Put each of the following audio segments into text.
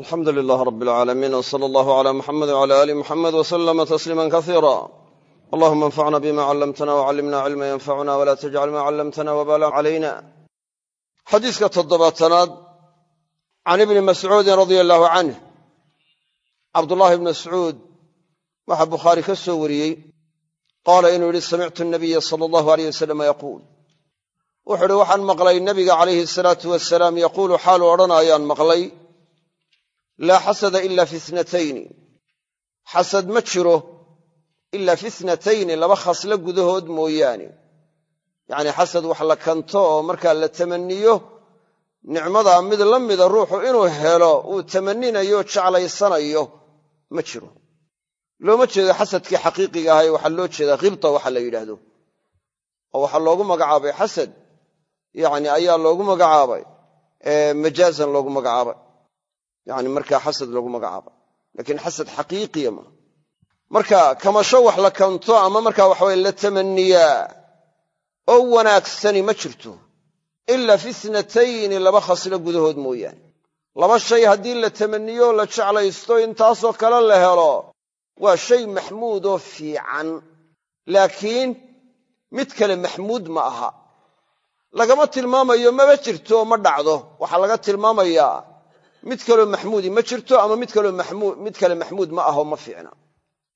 alxamdu lilaah rab alcaalamiin w sala allahu cala muxamed wcala aali muxamed wslama tasliima kasiira allahuma anfacna bima callamtana wcallimna cilma yanfacuna wla tajcal ma callamtana wbalan calayna xadiiska toddobaatanaad can ibni mascuudin radia allahu canh cabdullahi ibni mascuud waxaa bukhaari ka soo wariyey qaala inuu yidhi samictu nabiya sala allahu aleyh wasalam yaquul wuxuu idhi waxaan maqlay nabiga calayhi asalaatu wasalaam yaquulu xaalu odhanaayaan maqlay laa xasada ila fi itnatayni xasad ma jiro ila fi itnatayni laba khaslo gudahood mooyaane. Yacnii xasad wax la kanto oo markaa la tamaniyo nicmadaa mid la mida ruuxu inuu helo uu tamaninayo jeclaysanayo ma jiro. Looma jeedo xasadkii xaqiiqiga ahaye waxaa loo jeedaa khibta waxa la yidhaahdo. Oo waxaa loogu magacaabay xasad yacni ayaa loogu magacaabay majaazan loogu magacaabay yani markaa xasad loogu magacaabay laakiin xasad xaqiiqiya maaha marka kamasho wax la kanto ama markaa waxaweye la tamaniyaa oo wanaagsani ma jirto. Ila fi itnatayni laba khaslo gudahood mooyaane. Laba shay haddii la tamaniyo la jeclaysto intaasoo kale la helo waa shay maxmuud oo fiican. Laakiin mid kale maxmuud ma aha. Lagama tilmaamayo maba jirto ma dhacdo. Waxaa laga tilmaamayaa mid kaloo maxmuudi ma jirto ama mid mid kale maxmuud ma aho ma fiicna.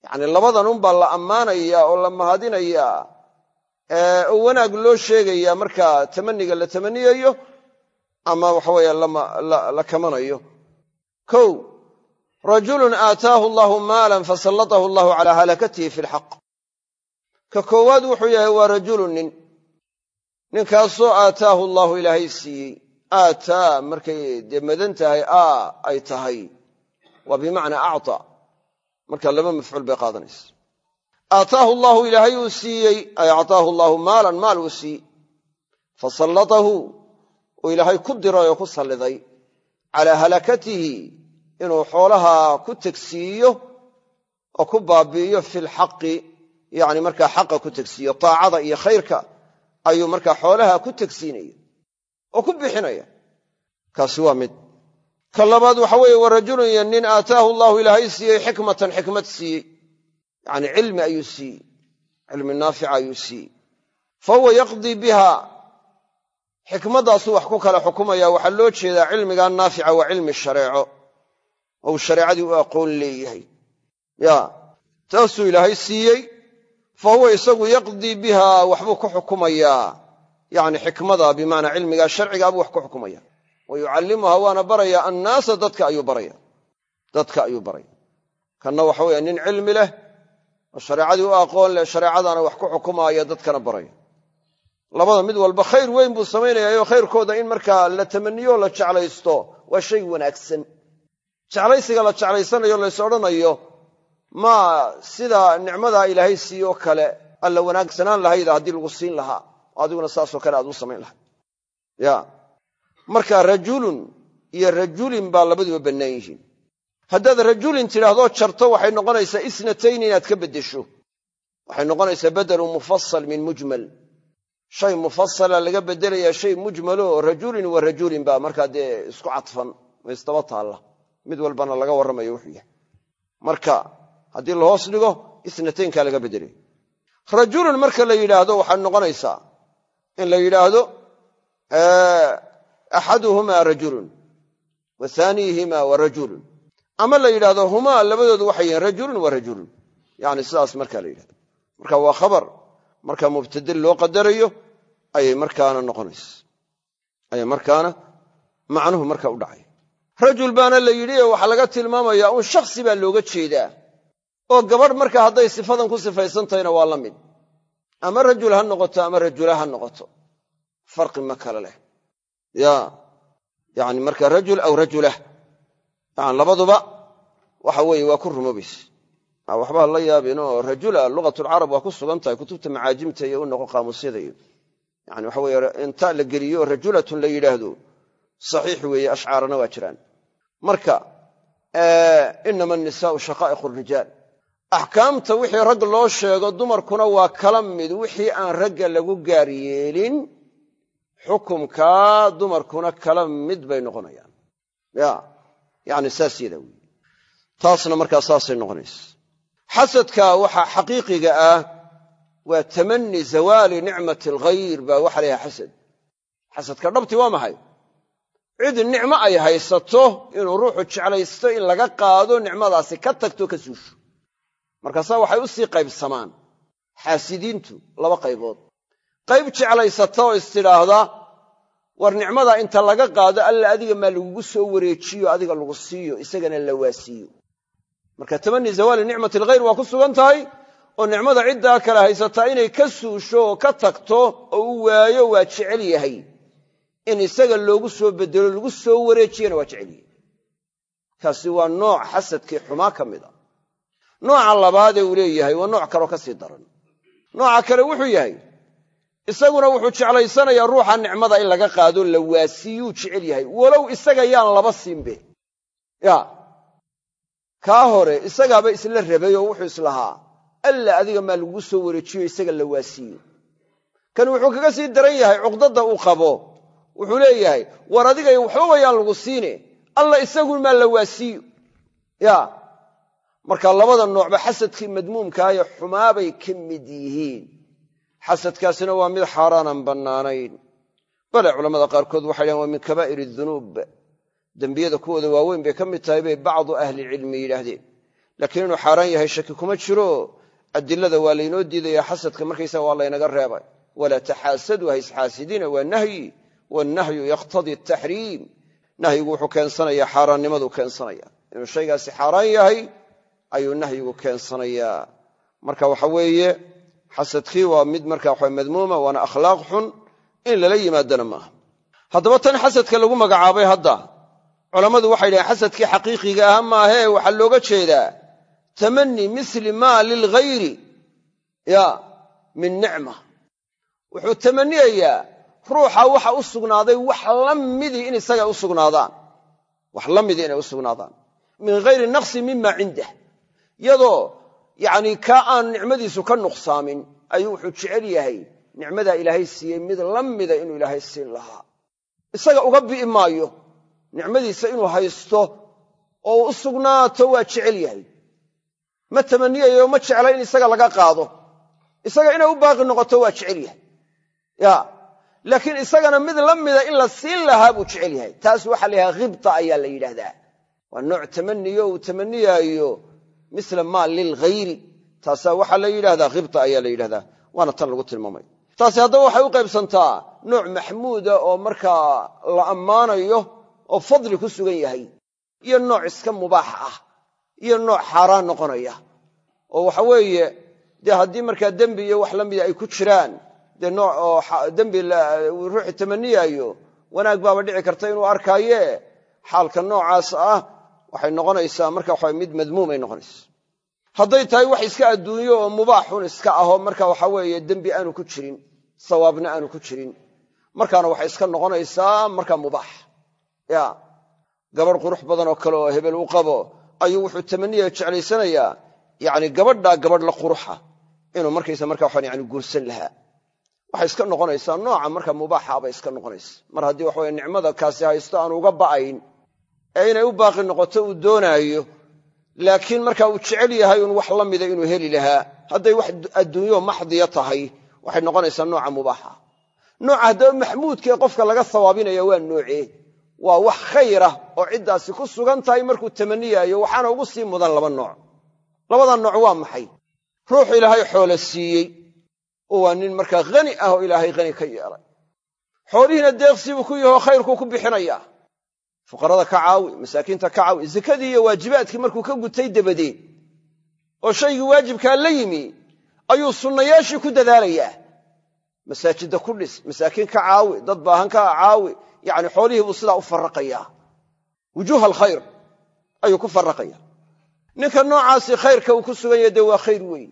Yacni labadan unbaa la ammaanayaa oo la mahadinayaa oo wanaag loo sheegayaa markaa tamaniga la tamaniyayo ama waxaweye la kamanayo. Kow rajulun aataahu allahu maalan fasallatahu allahu calaa halakatihi fi lxaq ka koowaad wuxuu yahay waa rajulun nin. Ninkaasoo aataahu allaahu ilaahay siiyey aataa markay dee madan tahay aa ay tahay. Waa bimacnaa acta. Marka laba mafcuul bay qaadanaysa. Aataahu allaahu ilaahay uu siiyey ay actaahu allaahu maalan maal uu siiyey. Fasallatahu uu ilaahay ku diray oo ku salliday calaa halakatihi inuu xoolaha ku tegsiiyo oo ku baabi'iyo fi lxaqi ku tegsiiyo taacada iyo khayrka ayuu markaa xoolaha ku tegsiinaya oo ku bixinaya. Kaasi waa mid. Ka labaad waxa weeye wa rajulun iyo nin aataahu allahu ilaahay siiyey xikmatan xikmad siiyey. Yacni cilmi ayuu siiyey. Cilmi naafica ayuu siiyey. Fa huwa yaqdii biha. Xikmaddaasuu wax ku kala xukumaya waxaa loo jeedaa cilmigaa naafica waa cilmi shareeco. Oo uu shareecadii u aqoon leeyahay. Ya. Taasuu ilaahay siiyey. Fa huwa isagu yaqdii biha waxbuu ku xukumayaa yacni xikmada bimacnaa cilmigaa sharcigaa buu wax ku xukumaya. Wa yucallimuha waana baraya annaasa dadka ayuu baraya. Dadka ayuu baraya. Kanna waxa weeye nin cilmi leh oo shareecadii u aqoon leh shareecadaana wax ku xukumaaya dadkana baraya. Labada mid walba khayr weyn buu samaynayayo khayrkooda in markaa la tamaniyo la jeclaysto waa shay wanaagsan. Jeclaysiga la jeclaysanayo lays odhanayo ma sida nicmadaa ilaahay siiyo kale alla wanaagsanaan lahayda haddii lagu siin lahaa adiguna saasoo kale aad u samayn lahay ya. Marka rajulun iyo rajulin baa labaduba bannaan yihiin. Haddaad rajulin tidhaahdoo jarto waxay noqonaysaa isnatayn inaad ka beddesho. Waxay noqonaysaa badelu mufasal min mujmal. Shay mufasala laga beddelayaa shay mujmalo rajulin wa rajulin baa markaa dee isku cadfan ma isdaba taalla. Mid walbana laga warramayo wuxuu yahay. Marka haddii la hoos dhigo isnataynkaa laga beddelaya rajulun marka la yidhaahdo waxay noqonaysaa in la yidhaahdo axaduhumaa rajulun wa haaniyihimaa wa rajulun. Ama la yidhahdo humaa labadoodu waxay yihiin rajulun wa rajulun. Yani sidaas marka la yidhahdo marka waa khabar marka mubtadil loo qadarayo ayay markaana noqonaysa. Ayay markaana macnuhu marka u dhacay. Rajul baana la yidhi waxaa laga tilmaamayaa un shakhsi baa looga jeedaa. Oo gabadh marka hadday sifadan ku sifaysantahayna waa la mid ama rajul ha noqoto ama rajula ha noqoto. Farqi ma kale leh. Ya yani marka rajul aw rajulah yani labaduba waxa weeye waa ku rumoobayse waxba la yaabinoo rajula lugatulcarab waa ku sugan kutubta macaajimta iyo noqo qaamuusyada yani waxa weye inta la geliyo rajulatun la yidhaahdo saxiix weeye ashcaarana waa jiraan. Marka inama anisaau shaqaa'iq rijaal axkaamta wixii rag loo sheego dumarkuna waa kala mid wixii aan ragga lagu gaar yeelin xukumkaa dumarkuna kala mid bay noqonayaan. Ya yacni saas yada wey taasna markaa saasay noqonaysa. Xasadka waxa xaqiiqiga ah waa tamani zawaali nicmati alghayr baa waxa la yahay xasad. Xasadka dhabti waa maxay? Cid nicmo ay haysato inuu ruuxu jeclaysto in laga qaado nicmadaasi ka tagto ka suusho markaasaa waxay u sii qaybsamaan xaasidiintu laba qaybood. Qayb jeclaysata oo istidhaahda war nicmada inta laga qaado alla adiga maa lagugu soo wareejiyo adiga lagu siiyo isagana la waasiiyo marka tamani zawaali nicmati alghayr waa ku sugan tahay oo nicmada ciddaa kale haysataa inay ka suusho oo ka tagto oo u waayo waa jecel yahay. In isaga loogu soo bedelo lagu soo wareejiyana waa jecel yahay. Kaasi waa nooc xasadkii xumaa ka mid a nooca labaadee uu leeyahay waa nooc kaleo ka sii daran. Nooca kale wuxuu yahay isaguna wuxuu jeclaysanayaa ruuxa nicmada in laga qaado la waasiiyuu jecel yahay. Walow isaga yaan laba siinbe. Ya kaa hore isagaaba isla rabay oo wuxuu islahaa alla adiga maa lagugu soo wareejiyo isaga la waasiiyo kan wuxuu kaga sii daran yahay cuqdadda uu qabo wuxuu leeyahay war adigay waxba lagu siine alla isagun maa la waasiiyo ya marka labada noocba xasadkii madmuumkaayo xumaabay ka mid yihiin. Xasadkaasina waa mid xaaraanan bannaanayn. Bale culamada qaarkood waxay dhahen waa min kabaa'ir dunuub. Dembiyada kuwooda waaweyn bay ka mid tahay bay bacdu ahlicilmi yidhaahdeen. Laakiin inuu xaaraan yahay shaki kuma jiro. Adilada waa laynoo diidaya xasadka markaysaga waa laynaga reebay. Walaa taxaasaduu ha isxaasidina waa nahyi wannahyu yaqtadii ataxriim nahyigu wuxuu keensanayaa xaaraannimaduu keensanaya. Inuu shaygaasi xaaraan yahay ayuu nahyigu keensanayaa marka waxa weeye xasadkii waa mid marka waxa madmuuma waana akhlaaq xun in lala yimaadana maaha. Haddaba tan xasadka lagu magacaabay hadda culammadu waxay dhahen xasadkii xaqiiqiga aha maahee waxaa looga jeedaa tamani misli maa lilghayri ya min nicma. Wuxuu tamaniyayaa ruuxa waxa u sugnaaday wax la midii in isaga u sugnaadaan. Wax la midii inay u sugnaadaan. Min ghayri naqsi mima cindah yadoo yacni kaa aan nicmadiisu ka nuqsaamin ayuu wuxuu jecel yahay nicmadaa ilaahay siiyey mid la mida inuu ilaahay siin lahaa. Isaga uga bi'i maayo nicmadiisa inuu haysto oo u sugnaato waa jecel yahay. Ma tamaniyayo ma jecla in isaga laga qaado. Isaga inay u baaqi noqoto waa jecel yahay. Ya laakiin isagana mid la mida in la siin lahaa buu jecel yahay. Taas waxaa la yidhaha khibta ayaa la yidhaahdaa. Waa nooc tamaniyo uu tamaniyaayo misla maa lilghayri taasaa waxaa la yidhahdaa khibta ayaa la yidhahdaa waana tan lagu tilmaamay. Taasi haddaba waxay u qaybsantaa nooc maxmuuda oo markaa la ammaanayo oo fadli ku sugan yahay iyo nooc iska mubaax ah iyo nooc xaaraan noqonaya. Oo waxa weeye dee haddii markaa dembi iyo wax la mida ay ku jiraan dee nooc oo dembi ruuxi tamaniyaayo wanaag baaba dhici karta inuu arkaaye xaalka noocaas ah waxay noqonaysaa marka waxa mid madmuumay noqonaysa. Hadday tahay wax iska adduunyo oo mubaaxun iska ahoo marka waxa weeye dembi aanu ku jirin sawaabna aanu ku jirin. Markaana waxay iska noqonaysaa markaa mubaax. Ya gabadh qurux badan oo kale oo hebel u qabo ayuu wuxuu tamaniyaya jeclaysanayaa yani gabadhaa gabadh la quruxa inuu markaysa marka waxaan yani guursan lahaa. Waxay iska noqonaysaa nooca marka mubaaxa bay iska noqonaysa. Mar haddii waxaweye nicmada kaasi haysto aanu uga ba'ayn ee inay u baaqi noqoto uu doonaayo laakiin marka uu jecel yahay un wax la mida inuu heli lahaa hadday wax adduunyo maxdiya tahay waxay noqonaysaa nooca mubaaxa. Nooca haddaba maxmuudkaee qofka laga sawaabinaya waa noocee. Waa wax khayra oo ciddaasi ku sugan tahay markuu tamaniyaayo waxaana ugu sii mudan laba nooc. Labada nooc waa maxay? Ruux ilaahay xoolo siiyey oo waa nin markaa khani ah oo ilaahay khani ka yeelay. Xoolihiina deeqsiibuu ku yaho khayrkuu ku bixinayaa fuqarada ka caawi masaakiinta ka caawi zakadii iyo waajibaadkii markuu ka gutay dabadeed oo shaygii waajibkaa la yimi ayuu sunnayaashii ku dadaalayaa. Masaajidda ku dhis masaakiin ka caawi dad baahan ka caawi yacni xoolihii buu sidaa u farraqayaa wujuuha alkhayr ayuu ku farraqaya. Ninka noocaasi khayrka uu ku sugan yahay dee waa khayr weyn.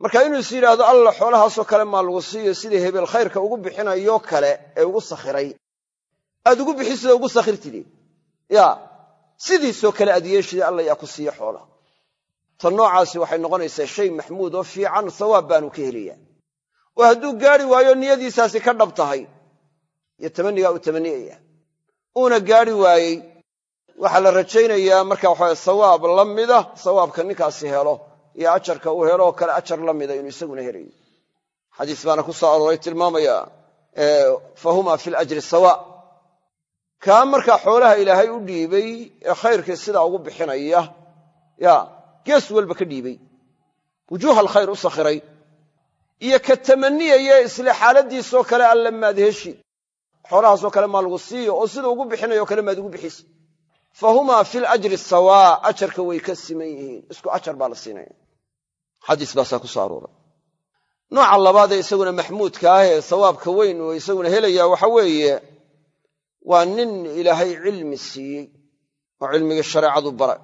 Marka inuu is yidhaahdo alla xoolahaasoo kale maa lagu siiyo sidii hebel khayrka ugu bixinayo kale ee ugu sakhiray aad ugu bixisida ugu sakhirtide ya sidiisoo kale aad yeeshida alla yaa ku siiya xoolaha ta noocaasi waxay noqonaysaa shay maxmuud oo fiican sawaab baanu ka helayaa oo hadduu gaari waayo niyadiisaasi ka dhab tahay. Iyo tamanigaa uu tamaniyaya. Uuna gaari waayey waxaa la rajaynayaa marka waxawaye sawaab la mida sawaabka ninkaasi helo iyo ajarka uu helo oo kale ajar la mida inuu isaguna helayo. Xadiis baana ku soo arooray tilmaamaya fa huma fi lajri sawa kaa markaa xoolaha ilaahay u dhiibay ee khayrkii sidaa ugu bixinaya ya gees walba ka dhiibay. Wujuuha alkhayr u sakhiray. Iyo ka tamaniyaya isle xaaladiisoo kale alla maad heshi xoolahaasoo kale maa lagu siiyo oo sida ugu bixinayo kale maad ugu bixis. Fa humaa fi lajri sawaa ajarka way ka siman yihiin. Isku ajar baa la siinaya. Xadiis baasaa ku soo arooray. Nooca labaadee isaguna maxmuudka ah ee sawaabka weyn oo isaguna helaya waxa weeye waa nin ilaahay cilmi siiyey oo cilmigii shareecadu bara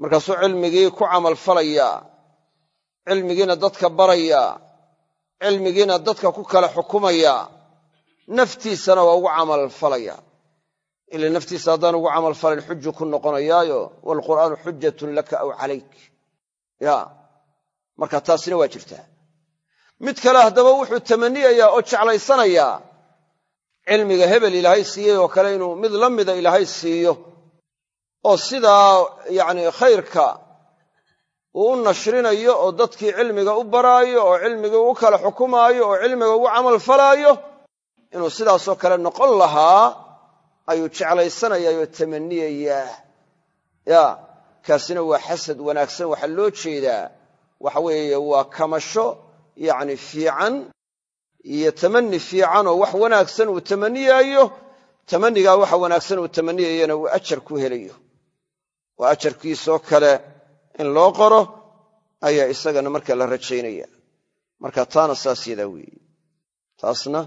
markaasuu cilmigii ku camalfalayaa cilmigiina dadka barayaa cilmigiina dadka ku kala xukumayaa naftiisana waa ugu camalfalaya ila naftiisa haddaan ugu camalfalayn xuju ku noqonayaayo waalqur'aanu xujatun laka aw calayk. Ya marka taasina waa jirtaa. Mid kale haddaba wuxuu tamaniyayaa oo jeclaysanayaa cilmiga hebel ilaahay siiyey oo kale inuu mid la mida ilaahay siiyo oo sidaa yacni khayrka uu u nashrinayo oo dadkii cilmiga u baraayo oo cilmigii u kala xukumaayo oo cilmiga ugu camalfalaayo inuu sidaasoo kale noqon lahaa ayuu jeclaysanayaa oo tamaniyayaa ya kaasina waa xasad wanaagsan waxaa loo jeedaa. Waxa weeye waa kamasho yacni fiican iyo tamani fiican oo wax wanaagsan uu tamaniyaayo tamanigaa waxa wanaagsan uu tamaniyayana uu ajar ku helayo. Oo ajarkiisoo kale in loo qoro ayaa isagana marka la rajaynaya. Marka taana saas yadaa weeye. Taasna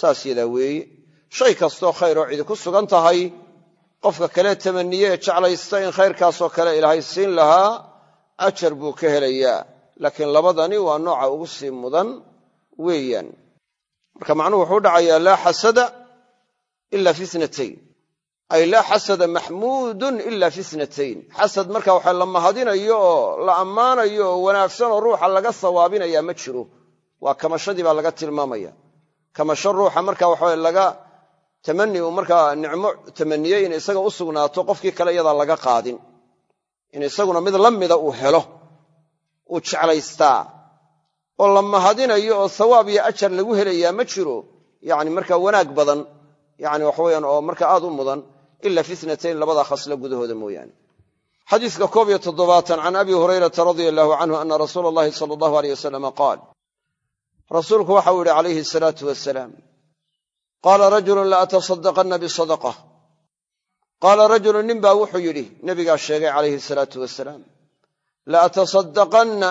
saas yadaa weeye. Shay kastoo khayr oo cidi ku sugan tahay qofka kale tamaniye ee jeclaysta in khayrkaasoo kale ilaahay siin lahaa ajar buu ka helayaa. Laakiin labadani waa nooca ugu sii mudan weeyaan marka macnuhu wuxuu dhacayaa laa xasada ila fi snatayn ay laa xasada maxmuudun ila fi snatayn xasad marka waxa la mahadinayo oo la ammaanayo oo wanaagsan oo ruuxa laga sawaabinaya ma jiro. Waa kamashadii baa laga tilmaamaya. Kamasho ruuxa marka waxa laga tamani uu markaa nicmo tamaniyey in isaga u sugnaato qofkii kale iyadaa laga qaadin. In isaguna mid la mida uu helo uu jeclaystaa oo la mahadinayo oo sawaab iyo ajar lagu helayaa ma jiro yani marka wanaag badan yani waxaweyaan oo marka aad u mudan ila fi labada khaslo gudahooda mooyaane. Xadiiska koob iyo toddobaatan can abi hurayrata radia allahu canhu ana rasuula allahi sala allahu aleyh wasalama qaal rasuulku waxau yihi calayhi asalaatu wasalaam qaala rajulun la atasadaqanna bisadaqa qaala rajulun nin baa wuxuu yidhi nebigaa sheegay calayhi salaatu wasalaam la atasadaqanna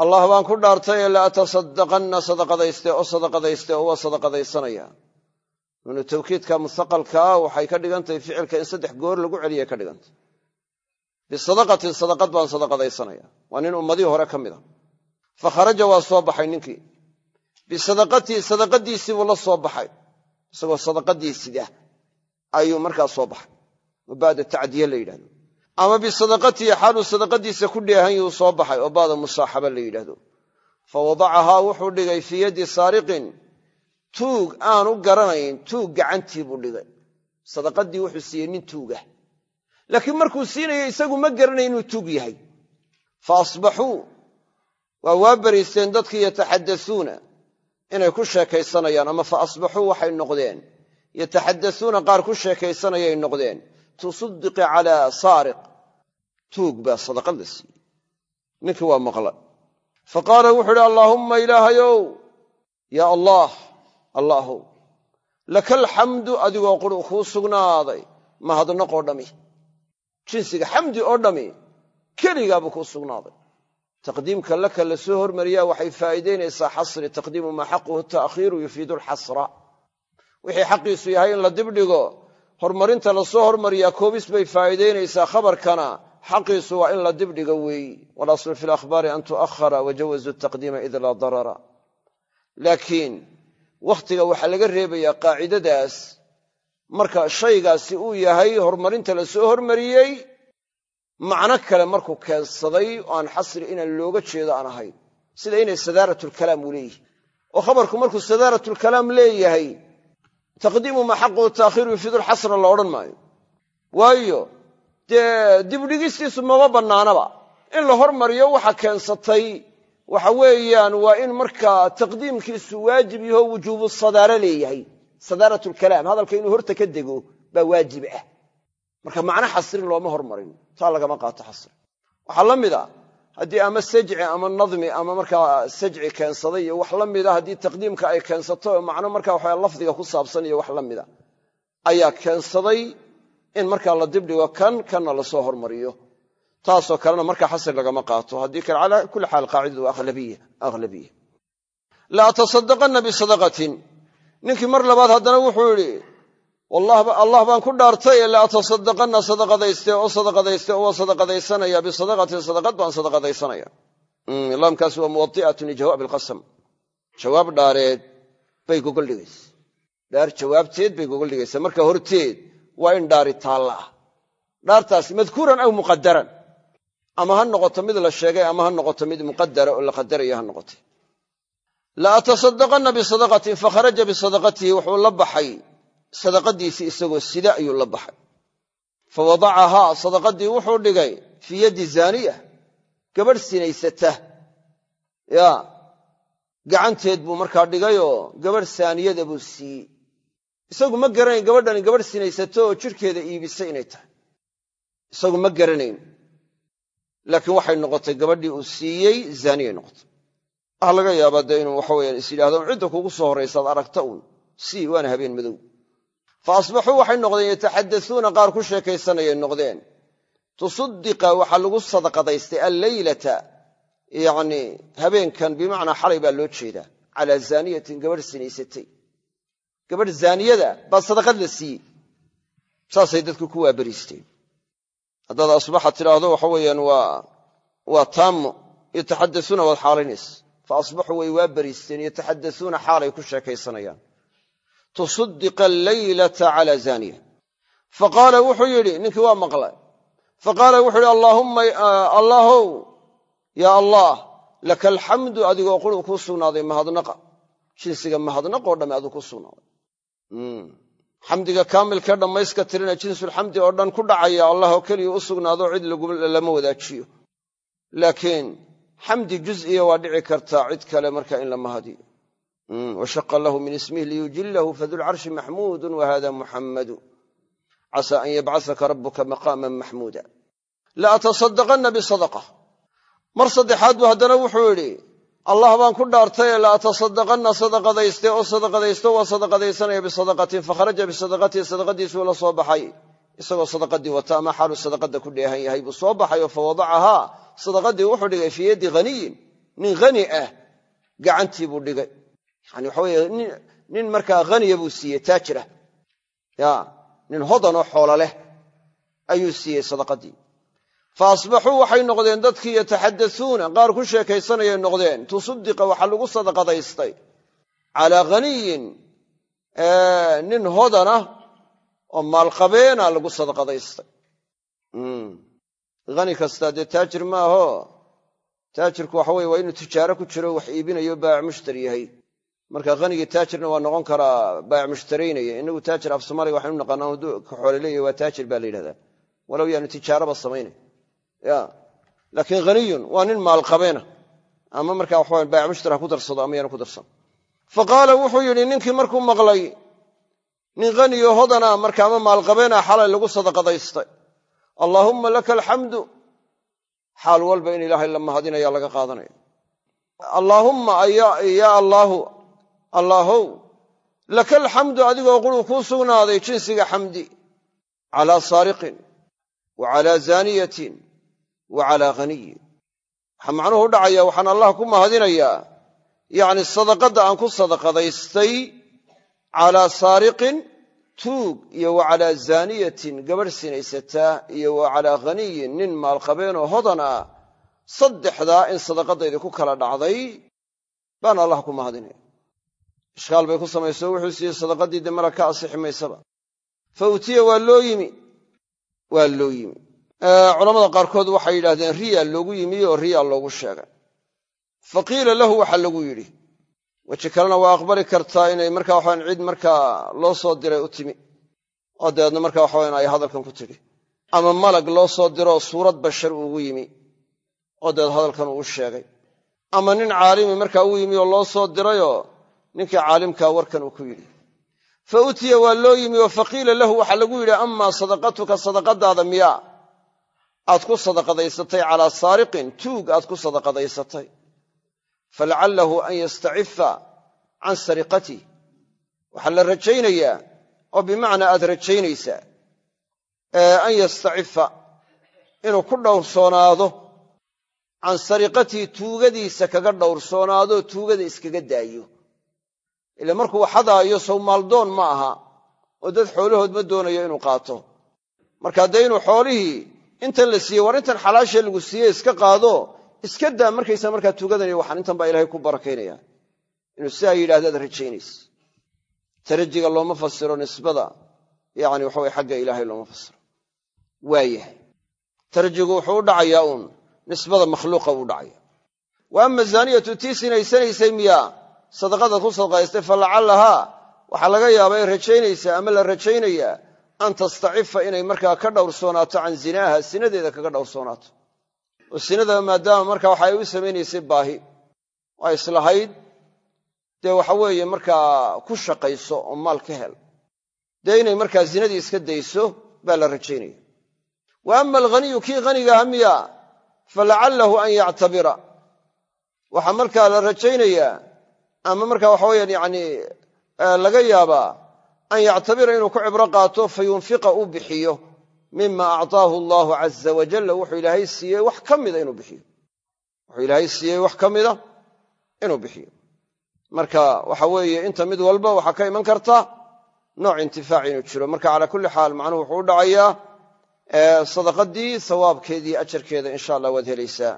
allah baan ku dhaartaye la atasadaqanna sadaqadayste oo sadaqadayste oo waa sadaqadaysanaya. Nunu tawkiidka mustaqalkaa waxay ka dhigantahay ficilka in saddex goor lagu celiyay ka dhigantay. Bisadaqatin sadaqad baan sadaqadaysanaya. Waa nin ummadihii hore ka mid a fa kharaja waa soo baxay ninkii. Bisadaqatii sadaqadiisii buu la soo baxay. Isagoo sadaqadiisida ayuu markaa soo baxay. Oo tacdiye la yidhahdo ama bisadaqatii xaaluu sadaqadiisa ku dheehan yuu soo baxay oo ba'da musaaxaba la yidhahdo fa wadacahaa wuxuu dhigay fii yaddi saariqin. Tuug aanu garanayn tuug gacantii buu dhigay. Sadaqadii wuxuu siiyey nin tuugah laakiin markuu siinayo isagu ma garanay inuu tuug yahay. Fa asbaxuu waa waa beriisteen dadkii yataxaddasuuna inay ku sheekaysanayaan. Ama fa asbaxuu waxay noqdeen. Yataxaddasuuna qaar ku sheekaysanayay noqdeen tusaddiqi calaa saariq tuug baa sadaqad la siiyey ninkii waa maqla fa qaala wuxuu idhi allaahumma ilaahayow yaa allah allaahow laka alxamdu adigoo quri kuu sugnaaday mahadnaqoo dhammi jinsiga xamdi oo dhammi keligaabuu kuu sugnaaday taqdiimka laka la soo hormariyaa waxay faa'iidaynaysaa xasri taqdiimu maa xaquhu ta'khiiru yufiidu alxasra wixii xaqiisu yahay in la dibdhigo horumarinta la soo hormariyaa koobis bay faa'iidaynaysaa khabarkana. Xaqiisu waa in la dibdhigo weeyi walaslu fi lakhbaari an tu'ahara wajawazu taqdiima id laa darara. Laakiin wakhtiga waxaa laga reebayaa qaacidadaas marka shaygaasi uu yahay horumarinta la soo hormariyey macno kale markuu keensaday oo aan xasri inaan looga jeedo aan ahayn sida inay sadaaratulkalaam uu leeyihi oo khabarku markuu sadaaratulkalaam leeyahay taqdiimu maa xaquhu taakhiru yufiidu lxasra la odhan maayo. Waayo dee dibdhigistiisu mama bannaanaba. In la hormariyo waxa keensatay waxa weeyaan waa in markaa taqdiimkiisu waajib yaho wujuubu sadaaro leeyahay. Sadaarat lkalaam hadalka inuu horta ka dego baa waajib ah. Marka macno xasrin looma hormarin taa lagama qaato xasri waxaa la mid a haddii ama sajci ama nadmi ama markaa sajci keensaday iyo wax la mida haddii taqdiimka ay keensato macno marka waxa lafdiga ku saabsan iyo wax la mida. Ayaa keensaday in markaa la dibdhigo kan kanna la soo hormariyo. Taasoo kalena markaa xasri lagama qaato. Haddii kale calaa kulli xaal qaacidadu aghlabiya la atasadaqanna bisadaqatin ninkii mar labaad haddana wuxuu yidhi allah baan ku dhaartay la atasadaqanna sadaqadayste oo sadaqadayste oo waa sadaqadaysanaya bisadaqatin sadaqad baan sadaqadaysanaya. Laamkaasi waa muwadi'atun lijawaab alqasam jawaab dhaareed bay gogol dhigaysa. Dhaar jawaabteed bay gogol dhigaysaa marka horteed waa in dhaari taalla. Ah dhaartaasi madkuuran aw muqadaran ama ha noqoto mid la sheegay ama ha noqoto mid muqadara oo la qadaraya ha noqote la atasadaqanna bisadaqatin fakharaja bisadaqatihi wuxuu la baxay sadaqadiisii isagoo sida ayuu la baxay. Fa wadacahaa sadaqadii wuxuu dhigay fii yaddi zaaniya gabadh sinaysata. Ya gacanteed buu markaa dhigayoo gabadh saaniyada buu siiyey. Isagu ma garanayn gabadhani gabadh sinaysato oo jidhkeeda iibisay inay tahay. Isagu ma garanayn. Laakiin waxay noqotay gabadhii uu siiyey zaaniyay noqotay. Waxa laga yaabaa dee inuu waxa weyaan is yidhahdo cidda kugu soo horraysaad aragta uun. Sii waana habeen madow fa asbaxuu waxay noqdeen yataxadasuuna qaar ku sheekaysanayay noqdeen. tusuddiqa waxaa lagu sadaqadaystay alleylata yacni habeenkan bimacnaa xalay baa loo jeedaa calaa zaaniyatin gabadh sinaysatay. Gabadh zaaniyada baa sadaqad la siiyey saasay dadku ku waabariisteen haddaad asbaxa tidhaahdo waxa weeyaan waa taammo yataxadasuuna waad xaalaynaysa fa asbaxuu way waa bariisteen yataxadasuuna xaalay ku sheekaysanayaan tusuddiqa alleylata calaa zaaniya fa qaala wuxuu yidhi ninkii waa maqlay fa qaala wuxuu yidhi allaahumma allaahow yaa allah laka alxamdu adigoo quruu kuu sugnaaday mahadnaqa jinsiga mahadnaqoo dhamme aduu ku sugnaaday xamdiga kaamilkee dhammayska tirina jinsulxamdi oo dhan ku dhacaya allah oo keliya u sugnaado cid lama wadaajiyo laakiin xamdi juz'iya waa dhici kartaa cid kale marka in la mahadiyo washaqa lahu min ismihi liyujilahu fadulcarshi maxmuudun wahada muxammadu casaa an yabcasaka rabuka maqaaman maxmuuda la atasadaqanna bisadaqa mar saddexaad buu haddana wuxuu yidhi allah baan ku dhaartaye la atasadaqanna sadaqadayste oo sadaqadaysto waa sadaqadaysanaya bisadaqatin fakharaja bisadaqatihi sadaqadiisuu la soo baxay. Isagoo sadaqadii wata ama xaaluu sadaqada ku dheehan yahay buu soo baxay oo fa wadacahaa sadaqadii wuxuu dhigay fii yaddi haniyin nin hani ah gacantii buu yani waxa weye nin markaa haniya buu siiyey taajirah ya nin hodanoo xoolo leh ayuu siiyey sadaqadii. Fa asbaxuu waxay noqdeen dadkii yataxadasuuna qaar ku sheekaysanayay noqdeen. Tusaddiqa waxaa lagu sadaqadaystay. Calaa haniyin nin hodana oo maalqabeena lagu sadaqadaystay. Hani kastaa dee taajir maaho. Taajirku waxa weye waa inuu tijaaro ku jiro wax iibinayo baayac mushtari yahay marka hanigii taajirna waa noqon karaa baayac mushtaraynaya inagu taajir af soomaaliga waxaynu naqaanaa xoole leeyahy waa taajir baa la yidhahdaa. Walow yaanu tijaaraba samaynay laakiin haniyun waa nin maalqabeena ama markaa waxawa baayac mushtari ha ku darsado ama yaanu ku darsan. Fa qaala wuxuu yidhi ninkii markuu maqlay nin haniyo hodana marka ama maalqabeena xalay lagu sadaqadaystay. Allaahumma laka alxamdu xaal walba in ilaahay la mahadinaya laga qaadanaya. Allaahumma yaa allaahu allaahow laka alxamdu adigoo quruu kuu sugnaaday jinsiga xamdi calaa saariqin wa calaa zaaniyatin wa calaa haniyin waxaa macnuhu dhacaya waxaan allah ku mahadinayaa yacni sadaqadda aan ku sadaqadaystay calaa saariqin tuug iyo wa calaa zaaniyatin gabadh sinaysataa iyo wa calaa haniyin nin maalqabeenoo hodan ah saddexdaa in sadaqadaydi ku kala dhacday baan allah ku mahadinaya ishkaal bay ku samayso wuxuu siiyey sadaqadii de ka asixi maysaba fa utiya waa loo yimi. Waa loo yimi. Culamada qaarkood waxay yidhahdeen riyaa loogu yimi oo riyaa loogu sheegay. Fa lahu waxa lagu yidhi weji kalena waa aqbali kartaa inay marka waxaan cid markaa loo soo diray u timi. Oo dabeedna marka waxawan ay hadalkan ku tidhi ama malag loo soo diroo suurad bashar ugu yimi. Oo deed hadalkan uu sheegay ama nin caalimi markaa u yimi oo loo soo dirayoo ninkii caalimkaa warkan uu ku yidhi fa utiya waa loo yimi oo faqiila lahu waxaa lagu yidhi amaa sadaqatuka sadaqadaada miyaa aad ku sadaqadaysatay calaa saariqin tuug aad ku sadaqadaysatay. Falacallahu an yastacifa can sariqatih waxaa la rajaynayaa oo bimacnaa aad rajaynaysaa an yastacifa inuu ku dhowrsoonaado can sariqatihi tuugadiisa kaga dhowrsoonaadoo tuugada iskaga daayo ila markuu waxadaayo sow maaldoon ma aha oo dad xoolahood ma doonayo inuu qaato. Marka dee inuu xoolihii intan la siiyey war intan lagu siiyey iska qaado iska daa markaysa markaa tuugadani waxaan intan baa ilahay ku barakaynaya. Inuu sidaa yidhahdaad rajaynaysa tarajiga looma fasiro nisbada. Yani waxa weye xagga ilaahay looma fasiro. Waayahay tarajigu wuxuu u dhacayaa nisbada makhluuqa u dhacaya wa ama zaaniyatu tii sinaysanaysay sadaqadaad ku sadaqaystay fa lacallahaa waxaa laga yaabaa in rajaynaysaa ama la rajaynayaa an tastacifa inay markaa ka dhowrsoonaato can zinaaha sinadeeda kaga dhowrsoonaato oo sinada maadaama markaa waxa ay u samaynaysay baahi ay islahayd dee waxa weeye markaa ku shaqayso oo maal ka hel. Dee inay markaa zinadii iska dayso baa la rajaynaya. Wa ama alghaniyu kii hanigaha miya falacallahu an yactabira. Waxaa markaa la rajaynayaa ama markaa waxa weyaan yani laga yaabaa an yactabira inuu ku cibro qaato fa yunfiqa uu bixiyo mima acطaahu allahu caza wajalla wuxuu ilaahay siiyey wax ka mida inuu bixiyo. Wuxuu ilaahay siiyey wax ka mida inuu bixiyo. Marka waxa weeye inta mid walba waxaa ka iman karta nooc intifaac inuu jiro. Marka calaa kulli xaal macnuhu wuxuu u dhacayaa sadaqadii sawaabkeedii ajarkeeda insha allah waad helaysaa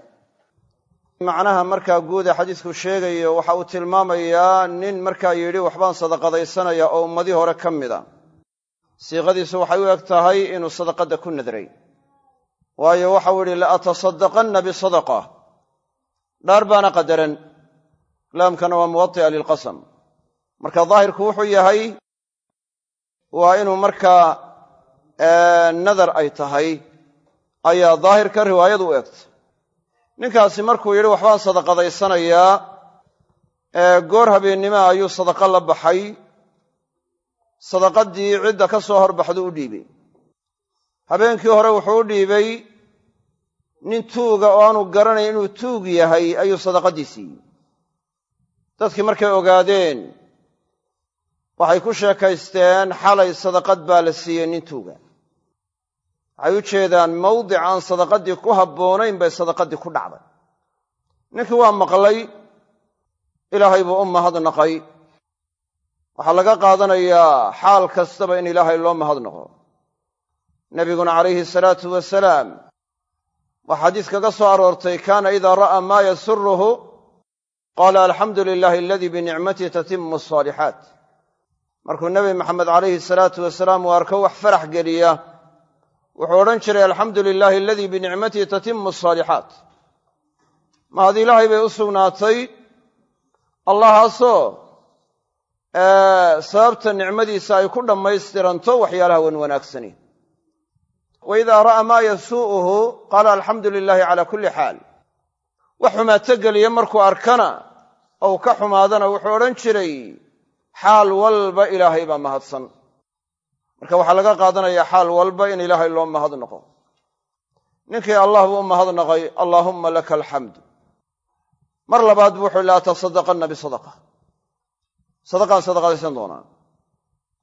macnaha markaa guud ee xadiisku sheegayo waxa uu tilmaamayaa nin markaa yidhi waxbaan sadaqadaysanaya oo ummadii hore ka mida. Siiqadiisu waxay u eg tahay inuu sadaqadda ku nadray. Waayo waxau yidhi la'atasaddaqanna bisadaqa. Dhaar baana qadaran. Laamkana waa muwati'a lilqasam. Marka daahirku wuxuu yahay waa inuu markaa nadar ay tahay. Ayaa daahirka riwaayadu u egtay ninkaasi markuu yidhi waxbaan sadaqadaysanayaa. Goor habeennimo ayuu sadaqo la baxay. Sadaqadii cidda ka soo horbaxdu u dhiibay habeenkii hore wuxuu u dhiibay nin tuuga oo aanu garanayn inuu tuug yahay ayuu sadaqadii siiyey dadkii markay ogaadeen waxay ku sheekaysteen xalay sadaqad baa la siiyey nin tuuga waxay u jeedaan mawdic aan sadaqadii ku habboonayn bay sadaqadii ku dhacday. Ninkii waa maqlay ilaahay buu u mahadnaqay waxaa laga qaadanayaa xaal kastaba in ilaahay loo mahadnaqo nebiguna calayhi salaatu wasalaam waa xadiis kaga soo aroortay kaana idaa ra'aa maa yasuruhu qaala alxamdu lilaahi aladii binicmatihi tatimu asaalixaat markuu nebi maxamed calayhi salaatu wasalaam uu arko wax farax geliya wuxuu odhan jiray alxamdu lilaahi aladii binicmatihi tatimu asaalixaat mahad ilaahay bay u sugnaatay allahaasoo sababta nicmadiisa ay ku dhammaystiranto waxyaalaha wan wanaagsani. Wa idaa ra'aa maa yasuu'uhu qaala alxamdu lilaahi calaa kulli xaal. Wax xumaato geliya markuu arkana ou ka xumaadana wuxuu odhan jiray xaal walba ilaahay baa mahadsan marka waxaa laga qaadanayaa xaal walba in ilaahay loo mahadnaqo. Ninkii allah buu u mahadnaqay allaahumma laka alxamd mar labaad bu wuxuui laa tasadaqanna bisadaqa sadaqaan sadaqadaysan doonaa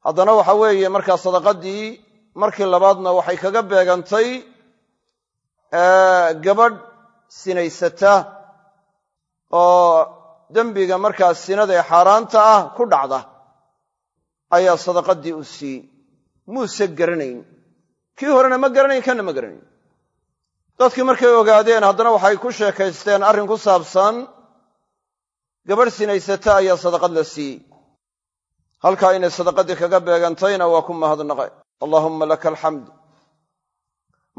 haddana waxa weeye markaa sadaqadii markii labaadna waxay kaga beegantay gabadh sinaysata oo dembiga markaa sinada ee xaaraanta ah ku dhacda ayaa sadaqadii u sii muuse garanayn. Kii horena ma garanayn kanna ma garanayn. Dadkii markay ogaadeen haddana waxay ku sheekaysteen arrin ku saabsan gabadh sinaysata ayaa sadaqad la siiyey. Halkaa inay sadaqadii kaga beegantayna waa ku mahadnaqay. Allaahumma laka alxamd.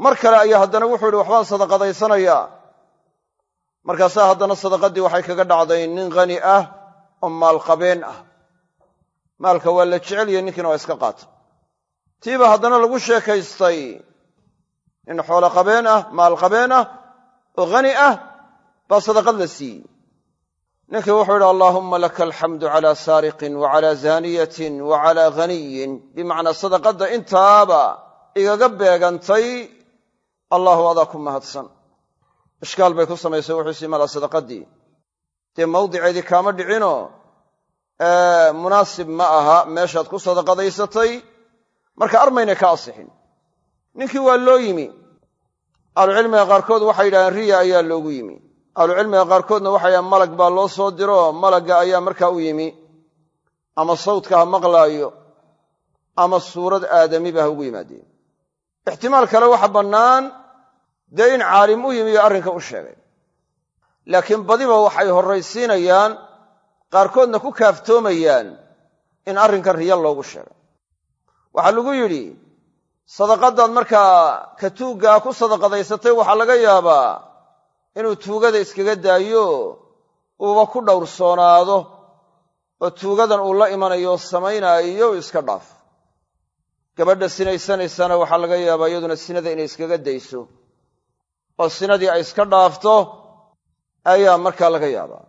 Mar kale ayaa haddana wuxuu yidhi waxbaan sadaqadaysanayaa. Markaasaa haddana sadaqadii waxay kaga dhacday nin khani ah oo maalqabeen ah. Maalka waa la jecelyahy ninkiina waa iska qaata tiiba haddana lagu sheekaystay nin xoolo qabeen ah maal qabeen ah oo hani ah baa sadaqad la siiyey. Ninkii wuxuu yidhi allaahumma laka alxamdu calaa saariqin wa calaa zaaniyatin wa calaa haniyin bimacnaa sadaqadda intaaba igaga beegantay allahu adaa ku mahadsan. Ishkaal bay ku samaysay wuxuu sii malaa sadaqadii dee mawdiceedii kaama dhicinoo munaasib ma aha meeshaad ku sadaqadaysatay marka armaynay ka asixin ninkii waa loo yimi. Ahlucilmiga qaarkood waxay yidhahdeen riya ayaa loogu yimi. Ahlucilmiga qaarkoodna waxay yidhahdeen malag baa loo soo diro malagga ayaa markaa u yimi. Ama sawdka ha maqlaayo ama suurad aadamiba ha ugu yimaadeen. Ixtimaal kale waxa bannaan dee in caalim u yimi oo arrinka u sheegay. Laakiin badiba waxay horraysiinayaan qaarkoodna ku kaaftoomayaan in arrinkan riya loogu sheegay waxaa lagu yidhi sadaqadaad markaa ka tuuggaa ku sadaqadaysatay waxaa laga yaabaa inuu tuugada iskaga daayo uuba ku dhowrsoonaado oo tuugadan uu la imanayo samaynaayo iska dhaaf. Gabadha sinaysanaysana waxaa laga yaabaa iyaduna sinada inay iskaga dayso oo sinadii ay iska dhaafto ayaa markaa laga yaabaa.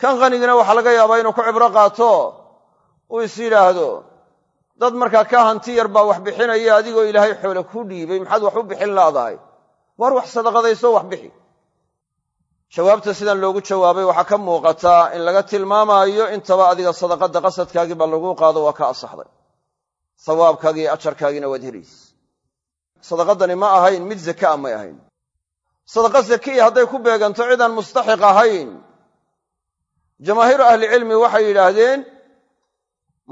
Kan qanigina waxaa laga yaabaa inuu ku cibro qaato uu is yidhaahdo dad markaa ka hanti yar baa wax bixinaya adigoo ilaahay xoole ku dhiibay maxaad wax u bixin laadahay waar wax sadaqadayso wax bixi? Jawaabta sidan loogu jawaabay waxaa ka muuqataa in laga tilmaamaayo intaba adiga sadaqadda qasadkaagii baa laguu qaado waa ka asaxday sawaabkaagii ajarkaagiina waad helaysa sadaqadani ma ahayn mid zakaa may ahayn. Sadaqa zakiya hadday ku beeganto cidaan mustaxiq ahayn. Jamaahiiru ahlicilmi waxay yidhaahdeen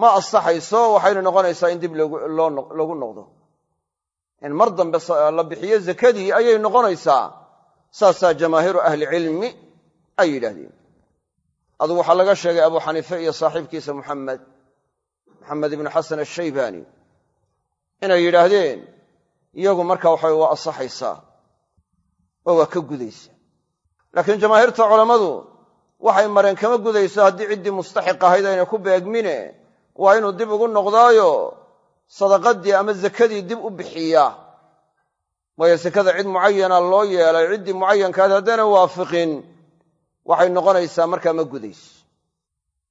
ma asaxayso waxaynu noqonaysaa in dib lagu noqdo. In mar dambe la bixiyo zakadii ayay noqonaysaa. Saasaa jamaahiiru ahlicilmi ay yidhaahdeen. Adugu waxaa laga sheegay abu xaniife iyo saaxiibkiisa muxamed maxamed ibnu xasan ashaybani inay yidhaahdeen iyagu marka waxa waa asaxaysaa oo waa ka gudaysa. Laakiin jamaahiirta culammadu waxay mareen kama gudayso haddii ciddii mustaxiq ahayd aynay ku beegmine waa inuu dib ugu noqdaayo sadaqadii ama zakadii dib u bixiyaa waayo sakada cid mucayana loo yeelay ciddii mucayankaad haddayna waafiqin. Waxay noqonaysaa markaa ma gudayso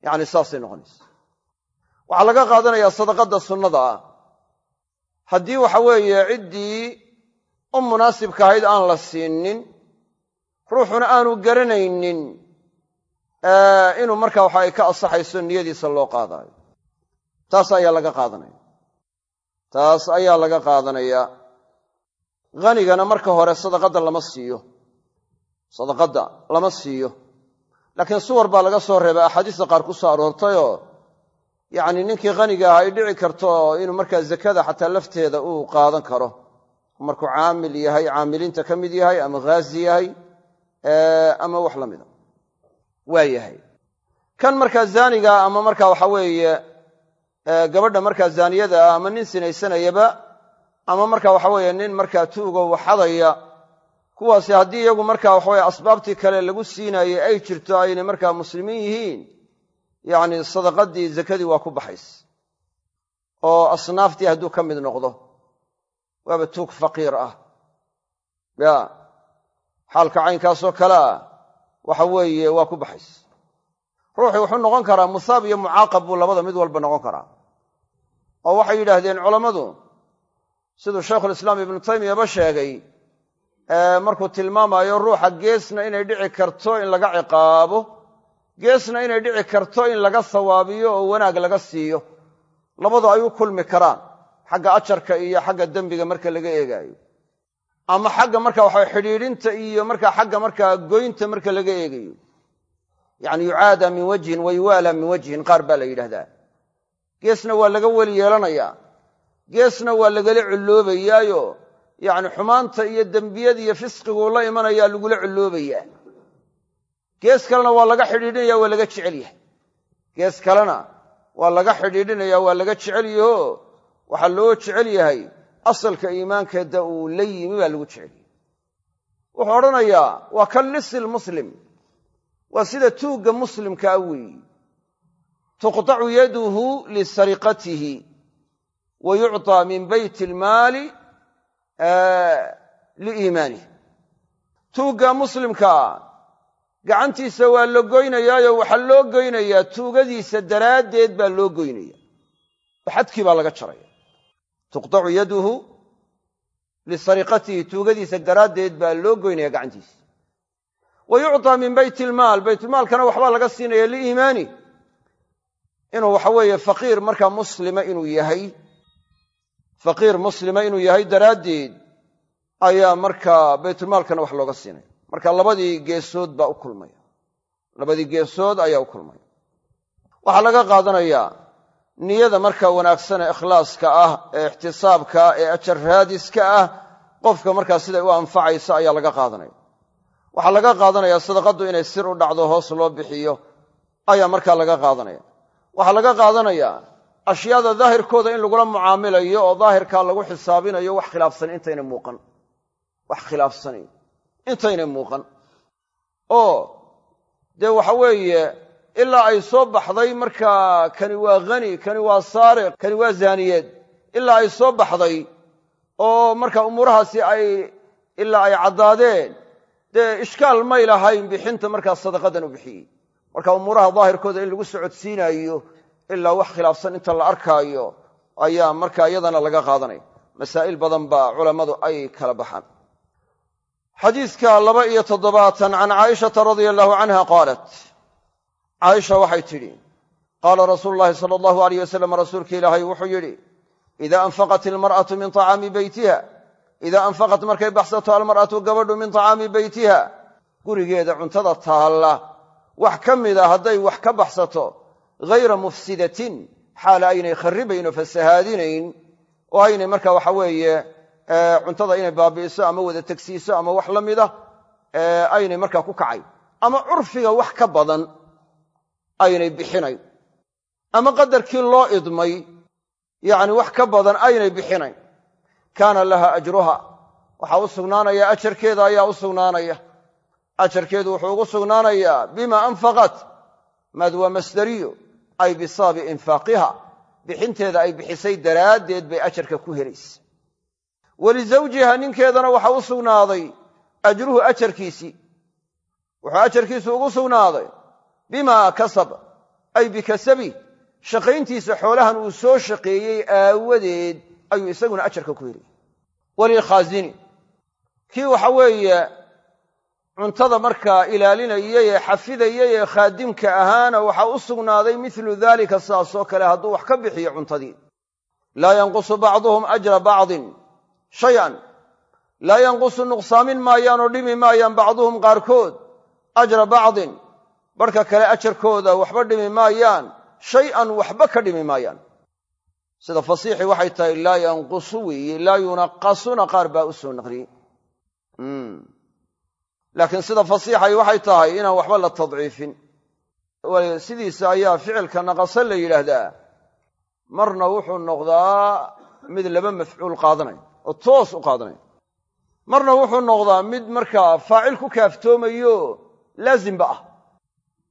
yacni saasay noqonaysa waxaa laga qaadanayaa sadaqadda sunnada. Ah haddii waxa weeye ciddii u munaasibka ahayd aan la siinin ruuxuna aanu garanaynin inuu markaa waxa ay ka asaxayso niyadiisa loo qaadaayo taas ayaa laga qaadanaya. Taas ayaa laga qaadanayaa hanigana marka hore sadaqadda lama siiyo. Sadaqadda lama siiyo. Laakiin suwar baa laga soo reebay axaadiista qaar ku soo aroortayoo yacni ninkii khaniga ah ay dhici karto inuu markaa zakada xataa lafteeda uu qaadan karo. Markuu caamil yahay caamiliinta ka mid yahay ama ghaazi yahay ama wax la mida. Waa yahay. Kan markaa zaaniga ama markaa waxa weeye gabadha markaa zaaniyada ah ama nin sinaysanayaba ama marka waxa weeye nin markaa tuugo waxadaya kuwaasi haddii iyagu marka waxaweye asbaabtii kale lagu siinaayey ay jirto aynay markaa muslimiin yihiin yacni sadaqadii zakadii waa ku baxays. Oo asnaaftii hadduu ka mid noqdo waaba tuug faqiir ah. Ya xaalka caynkaasoo kale ah waxa weeye waa ku baxays. Ruuxii wuxuu noqon karaa musaab iyo mucaaqab buu labada mid walba noqon karaa oo waxay yidhaahdeen culammadu siduu shaykhulislaam ibnu taymiyaba sheegay markuu tilmaamayo ruuxa geesna inay dhici karto in laga ciqaabo geesna inay dhici karto in laga sawaabiyo oo wanaag laga siiyo. Labadu ay u kulmi karaan xagga ajarka iyo xagga dembiga marka laga eegaayo. Ama xagga marka waxa xidhiidhinta iyo marka xagga markaa goynta marka laga eegayo. Yacni yucaada min wajhin wa yuwaala min wajhin qaar baa la yidhahdaa geesna waa laga weli yeelanayaa. Geesna waa lagala culloobayaayo. Yacni xumaanta iyo dembiyada iyo fisqiguu la imanayaa lagula culloobayaa. Gees kalena waa laga xidhiidhinaya waa laga jecel yahay. Gees kalena waa laga xidhiidhinaya waa laga jecel yaho waxaa loo jecel yahay asalka iimaankeeda uu la yimi baa lagu jecel yahay. Wuxuu odhanayaa waa ka lisil muslim. Waa sida tuugga muslimkaa weeyi tuqtacu yaduhu lisariqatihi wa yucطaa min bayt ilmaali liiimaanih tuugga muslimkaa gacantiisa waa la goynayaayo waxaa loo goynayaa tuugadiisa daraaddeed baa loo goynaya. Oo xadkii baa laga jaraya. Tuqtacu yaduhu lisariqatihi tuugadiisa daraaddeed baa loo goynaya gacantiisa. Wa yucطaa min bayt ilmaal baytulmaalkana waxbaa laga siinaya liiimaani inuu waxa weeye faqiir markaa muslima inuu yahay faqiir muslima inuu yahay daraaddeed ayaa markaa baytulmaalkana wax looga siinaya marka labadii geesood baa u kulmaya. Labadii geesood ayaa u kulmaya. Waxaa laga qaadanayaa niyada markaa wanaagsan ee ikhlaaska ah ee ixtisaabka ee ajar raadiska ah qofka markaa siday u anfacaysa ayaa laga qaadanaya. Waxaa laga qaadanaya sadaqaddu inay sir u dhacdo hoos loo bixiyo ayaa markaa laga qaadanaya waxaa laga qaadanayaa ashyaada daahirkooda in lagula mucaamilayo oo daahirkaa lagu xisaabinayo wax khilaafsan intayna muuqan. Wax khilaafsanayn intaynay muuqan. Oo dee waxa weeye ilaa ay soo baxday markaa kani waa khani kani waa saariq kani waa zaaniyeed. Ilaa ay soo baxday oo marka umuurahaasi ay ilaa ay caddaadeen dee ishkaal may lahayn bixinta markaa sadaqadan u bixiyey marka umuuraha daahirkooda in lagu socodsiinaayo ilaa wax khilaafsan inta la arkaayo ayaa marka iyadana laga qaadanaya masaa'il badan baa culammadu ay kala baxaan. Xadiiska laba iyo toddobaatan can caaishata radia allahu canha qaalat caaisha waxay tidhi qaala rasuulu llahi sala allahu alayh wasalam rasuulka ilaahay wuxuu yidhi ida anfaqat ilmar'atu min tacaami beytiha idaa anfaqat markay baxsato almar'atu gabadhu min tacaami beytiha gurigeeda cuntada taalla wax ka mida hadday wax ka baxsato ghayra mufsidatin xaala aynay kharribayn oo fasahaadinayn oo aynay marka waxa weeye cuntada inay baabi'iso ama wada tegsiiso ama wax la mida aynay markaa ku kacay. Ama curfiga wax ka badan aynay bixinayn ama qadarkii loo idmay yacni wax ka badan aynay bixinayn kaana laha ajruha. Waxaa u sugnaanaya ajarkeeda ayaa u sugnaanaya ajarkeedu wuxuu ugu sugnaanayaa bima anfaqat? Maad waa masdariyo ay bisababi infaaqiha. Bixinteeda ay bixisay daraaddeed bay ajarka ku helaysa. Walizawjiha ninkeedana waxa u sugnaaday ajruhu ajarkiisii. Wuxuu ajarkiisu ugu sugnaaday bimaa kasab ay bikasabi shaqayntiisa xoolahan uu soo shaqeeyey aawadeed ayuu isaguna ajarka ku waxa weeye cuntada markaa ilaalinayay ee xafidayay ee khaadimka ahaana waxaa u sugnaaday milu daalika sidaasoo kale hadduu wax ka bixiyo cuntadii. Laa yanqusu bacduhum ajra bacdin. Shay-an laa yanqusu nuqsaamin maayaan oo dhimi maayaan bacduhum qaarkood. Ajra bacdin. Barhka kale ajarkooda waxba dhimi maayaan. Shay-an waxba ka dhimi maayaan. Sida fasiixi waxay tahay laa yanqusu weeye laa yunaqasuna qaar baa u soo naqliyey laakiin sida fasiixay waxay tahay inaan waxba la tadciifin. Sidiisa ayaa ficilka naqasa la yidhaahdaa. Marna wuxuu noqdaa mid laba mafcuul qaadanaya oo toos u qaadanaya marna wuxuu noqdaa mid markaa faacil ku kaaftoomayo laazimba ah.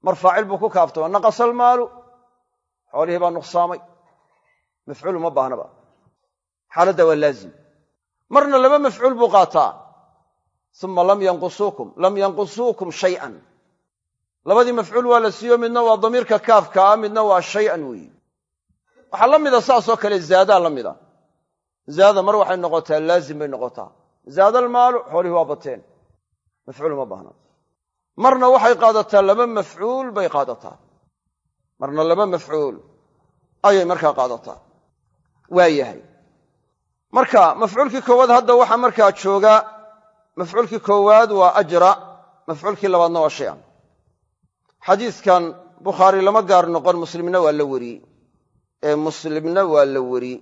Mar faacil buu ku kaaftooma naqasa almaalu xoolihii baa nuqsaamay. Mafcuul uma baahnaba xaaladda waa laazim. Marna laba mafcuul buu qaataa uma lam yanqusuukum lam yanqusuukum shayan. Labadii mafcuul waa la siiyo midna waa damiirka kaafka ah midna waa shay-an weeye waxaa la mida saasoo kale zaadaa la mida. Zaada mar waxay noqotaa laazim bay noqotaa. Zaada almaalu xoolihii waa bateen. Mafcuul uma baahna. Marna waxay qaadataa laba mafcuul bay qaadataa. Marna laba mafcuul ayay markaa qaadataa. Waa yahay. Marka mafcuulkii koowaad hadda waxaa markaa jooga mafcuulkii koowaad waa ajra mafcuulkii labaadna waa shay-an. Xadiiskan bukhaari lama gaar noqon muslimna waa la weriyey ee muslimna waa la weriyey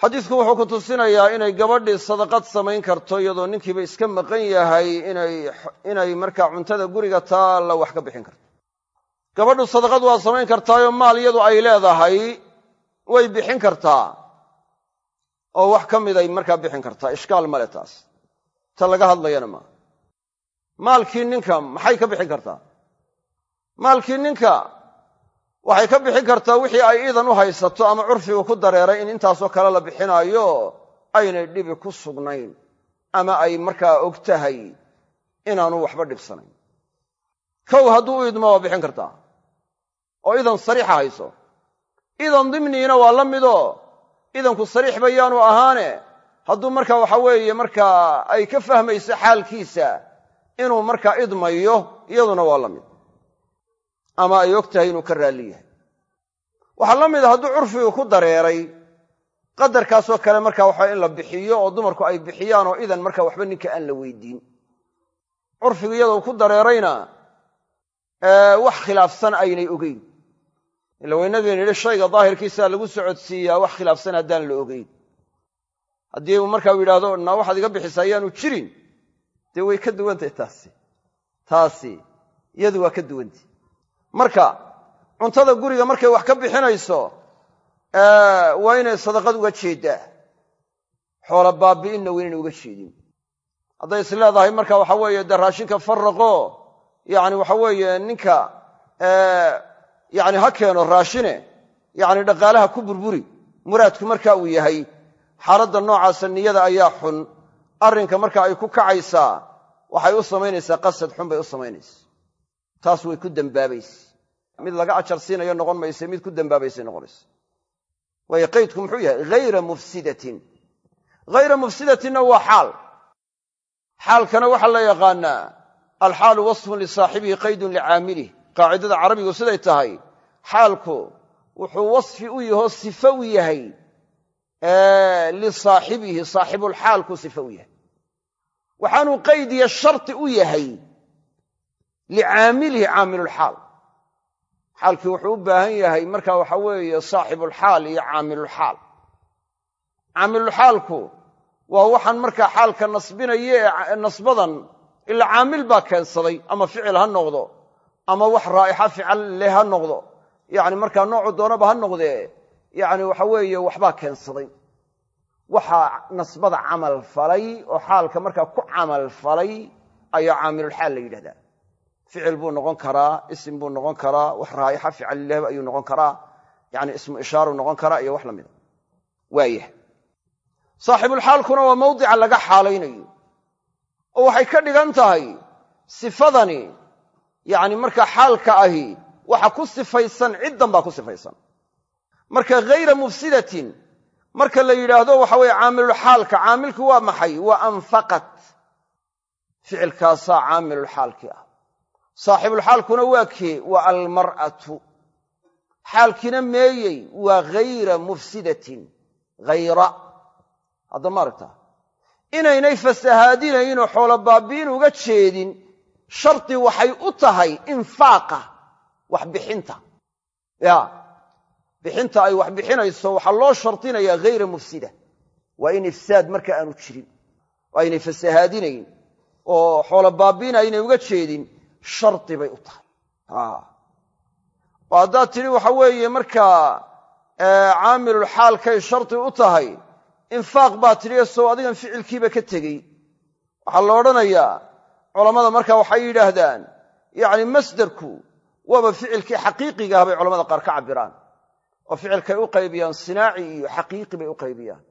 xadiisku wuxuu ku tusinayaa inay gabadhii sadaqad samayn karto iyadoo ninkiiba iska maqan yahay inay markaa cuntada guriga taalla wax ka bixin karto. Gabadhu sadaqad waa samayn kartaayoo maal iyadu ay leedahay way bixin kartaa. Oo wax ka miday markaa bixin kartaa ishkaal male taas ta laga hadlayana maaha maalkii ninka maxay ka bixin kartaa? Maalkii ninka waxay ka bixin kartaa wixii ay iidan u haysato ama curfigu ku dareeray in intaasoo kale la bixinaayo aynay dhibi ku sugnayn ama ay markaa og tahay inaanu waxba dhibsanayn. Kow hadduu u idmo waa bixin kartaa. Oo idan sariixa hayso. Idan dimniina waa la midoo idanku sariix bayaanu ahaane hadduu marka waxa weeye markaa ay ka fahmayso xaalkiisa inuu markaa idmayo iyaduna waa la mid. Ama ay og tahay inuu ka raalli yahay. Waxaa la mida hadduu curfigu ku dareeray qadarkaasoo kale marka waxa in la bixiyo oo dumarku ay bixiyaan oo idan marka waxba ninka aan la weydiin. Curfigu iyadoo ku dareerayna wax khilaafsan aynay ogeyn. Ila waynageen yidhi shayga daahirkiisaa lagu socodsiiyaa wax khilaafsan haddaan la ogeyn haddii uu markaa yidhahdo na waxaad iga bixisaa ayaanu jirin. Dee way ka duwantahy taasi. Taasi iyadu waa ka duwantah marka cuntada guriga markay wax ka bixinayso waa inay sadaqad uga jeeddaa xoola baabi'inna waa inayna uga jeedin. Hadday is leedahay marka waxa weeye dee raashinka farraqo yacni waxa weeye ninka yacni ha keeno raashine yacni dhaqaalaha ku burburi muraadku marka uu yahay xaaladda noocaasa niyada ayaa xun. Arrinka marka ay ku kacaysaa waxay u samaynaysaa qasad xun bay u samaynaysa taas way ku dembaabayse mid laga ajar siinayo noqon mayse mid ku dembaabaysay noqonaysa waayo qaydku muxuu yahay? Hayra mufsidatin. Hayra mufsidatinna waa xaal. Xaalkana waxaa la yaqaanaa alxaalu wasfun lisaaxibihi qaydun licaamilih qaacidada carabigu siday tahay xaalku wuxuu wasfi u yahoo sife u yahay lisaaxibihi saaxibulxaalku sife u yahay. Waxaanuu qayd iyo sharti u yahay licaamilihi caamilulxaal xaalkii wuxuu u baahan yahay marka waxa weeye saaxibulxaal iyo caamilulxaal caamilulxaalku waa waxaan markaa xaalka nasbinaye nasbadan ila caamil baa keensaday ama ficil ha noqdo ama wax raa'ixa fical leh ha noqdo. Yacni markaa noocu doonaba ha noqdee yacni waxa weeye waxbaa keensaday waxaa nasbada camal falay oo xaalka markaa ku camal falay ayaa caamilulxaal la yidhahdaa. Ficil buu noqon karaa isim buu noqon karaa wax raa'ixa fical leh ayuu noqon karaa yani ismu ishaaruu noqon karaa iyo wax la mida waayah saaxibulxaalkuna waa mawdica laga xaalaynayo. Oo waxay ka dhigan tahay sifadani yacni markaa xaalka ahi waxa ku sifaysan ciddan baa ku sifaysan marka hayra mufsidatin. Marka la yidhaahdo waxa weeye caamilulxaalka caamilku waa maxay? Waa anfaqat. Ficilkaasaa caamilulxaalkii ah. Saaxibulxaalkuna waa kee? Waa almar'atu. Xaalkiina meeyey waa hayra mufsidatin. Hayra hadda ma aragta inaynay fasahaadinaynoo xoolo baabiin uga jeedin shardi waxay u tahay infaaqa wax bixinta ya bixinta ay wax bixinayso waxaa loo shardinayaa hayra mufsida. Waa in ifsaad marka aanu jirin oo aynay fasahaadinayn oo xoolo baabiin aynay uga jeedin shardi bay u tahay. Oo haddaad tidhi waxa weeye markaa caamilulxaalkay shardi u tahay infaaq baa tidhi sow adigan ficilkiiba ka tegey. Waxaa la odhanayaa culammada markaa waxay yidhaahdaan yacni masderku waaba ficilkii xaqiiqiga ah bay culamada qaar ka cabbiraan oo ficilkay u qaybiyaan sinaaci iyo xaqiiqi bay u qaybiyaan.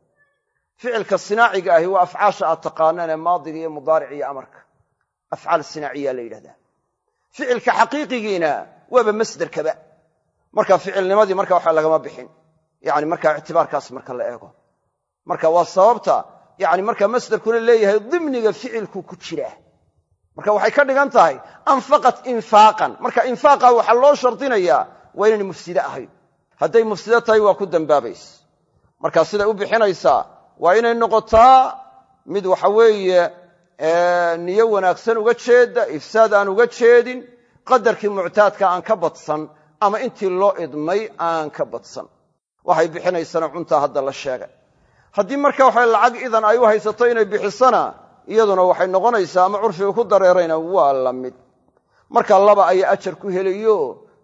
Ficilka sinaaciga ahi waa afcaasha aad taqaanaan ee maadiga iyo mudaaric iyo amarka. Afcaal sinaaciya la yidhahdaa. Ficilka xaqiiqigiina waaba masderkaba. Marka ficilnimadii marka waxa lagama bixin. Yani marka ictibaarkaas marka la eego. Marka waa sababta yani marka masderkuna leeyahay dimniga ficilku ku jira. Marka waxay ka dhigan tahay anfaqat infaaqan marka infaaqa waxaa loo shardinayaa waa inayna mufside ahayn hadday mufside tahay waa ku dambaabaysa marka siday u bixinaysaa waa inay noqotaa mid waxa weeye niyo wanaagsan uga jeedda ifsaad aan uga jeedin qadarkii muctaadka aan ka badsan ama intii loo idmay aan ka badsan. Waxay bixinaysana cuntaa hadda la sheegay. Haddii marka waxa lacag idan ay u haysato inay bixisana iyaduna waxay noqonaysaa ama curfiga ku dareerayna waa la mid. Marka laba ayaa ajar ku helayo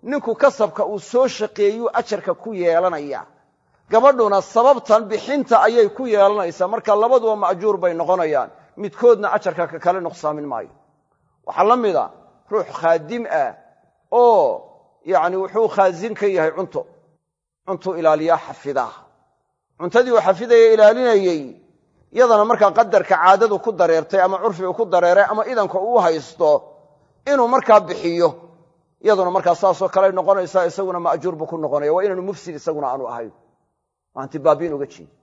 ninku kasabka uu soo shaqeeyuu ajarka ku yeelanaya. Gabadhuna sababtan bixinta ayay ku yeelanaysaa marka labaduba ma'juur bay noqonayaan. Midkoodna ajarka ka kale nuqsaamin maayo. Waxaa la mida ruux khaadim ah oo yacni wuxuu khaasin ka yahay cunto. Cuntuu ilaaliyaa xafidaa cuntadii uu xafidaya ilaalinayey iyadana markaa qadarka caadadu ku dareertay ama curfigu ku dareeray ama idanka uu haysto inuu markaa bixiyo iyaduna markaa saasoo kaley noqonaysaa isaguna ma'juur buu ku noqonaya waa inaanu mufsid isaguna aanu ahayn. Aanti baabiin uga jeedi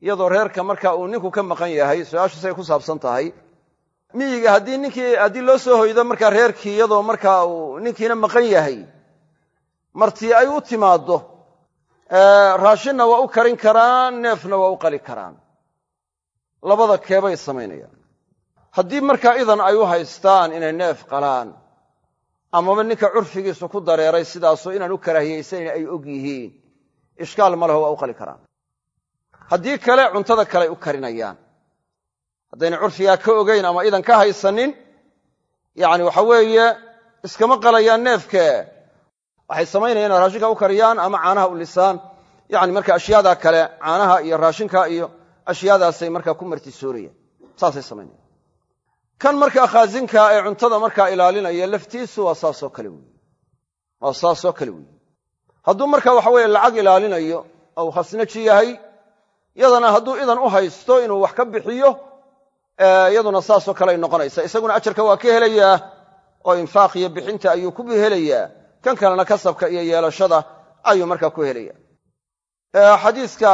iyadoo reerka marka uu ninku ka maqan yahay su'aashu say ku saabsan tahay miyiga haddii ninkii haddii loo soo hoydo markaa reerkii iyadoo markaa uu ninkiina maqan yahay martii ay u timaaddo raashinna waa u karin karaan neefna waa u qali karaan. Labada keebay samaynayaan. Haddii markaa idan ay u haystaan inay neef qalaan amaba ninka curfigiisu ku dareeray sidaasoo inaan u karaahiyaysanayn ay og yihiin ishkaal ma leho waa u qali karaan. Haddii kale cuntada kaley u karinayaan haddayna curfigaa ka ogayn ama idan ka haysanin yacni waxa weeye iskama qalayaan neefke. Waxay samaynayaan raashinka u kariyaan ama caanaha u lisaan. Yani marka ashyaada kale caanaha iyo raashinka iyo ashyaadaasay markaa ku martisoorayaan saasay samaynayan kan markaa khaasinka ee cuntada markaa ilaalinaya laftiisu waa saasoo kale wey waa saasoo kale weyi hadduu marka waxa weeye lacag ilaalinayo oo uu khasnaji yahay yadana hadduu idan u haysto inuu wax ka bixiyo iyaduna saasoo kaley noqonaysa. Isaguna ajarka waa ka helayaa oo infaaq iyo bixinta ayuu ku helayaa kan kalena kasabka iyo yeelashada ayuu markaa ku helaya. Xadiiska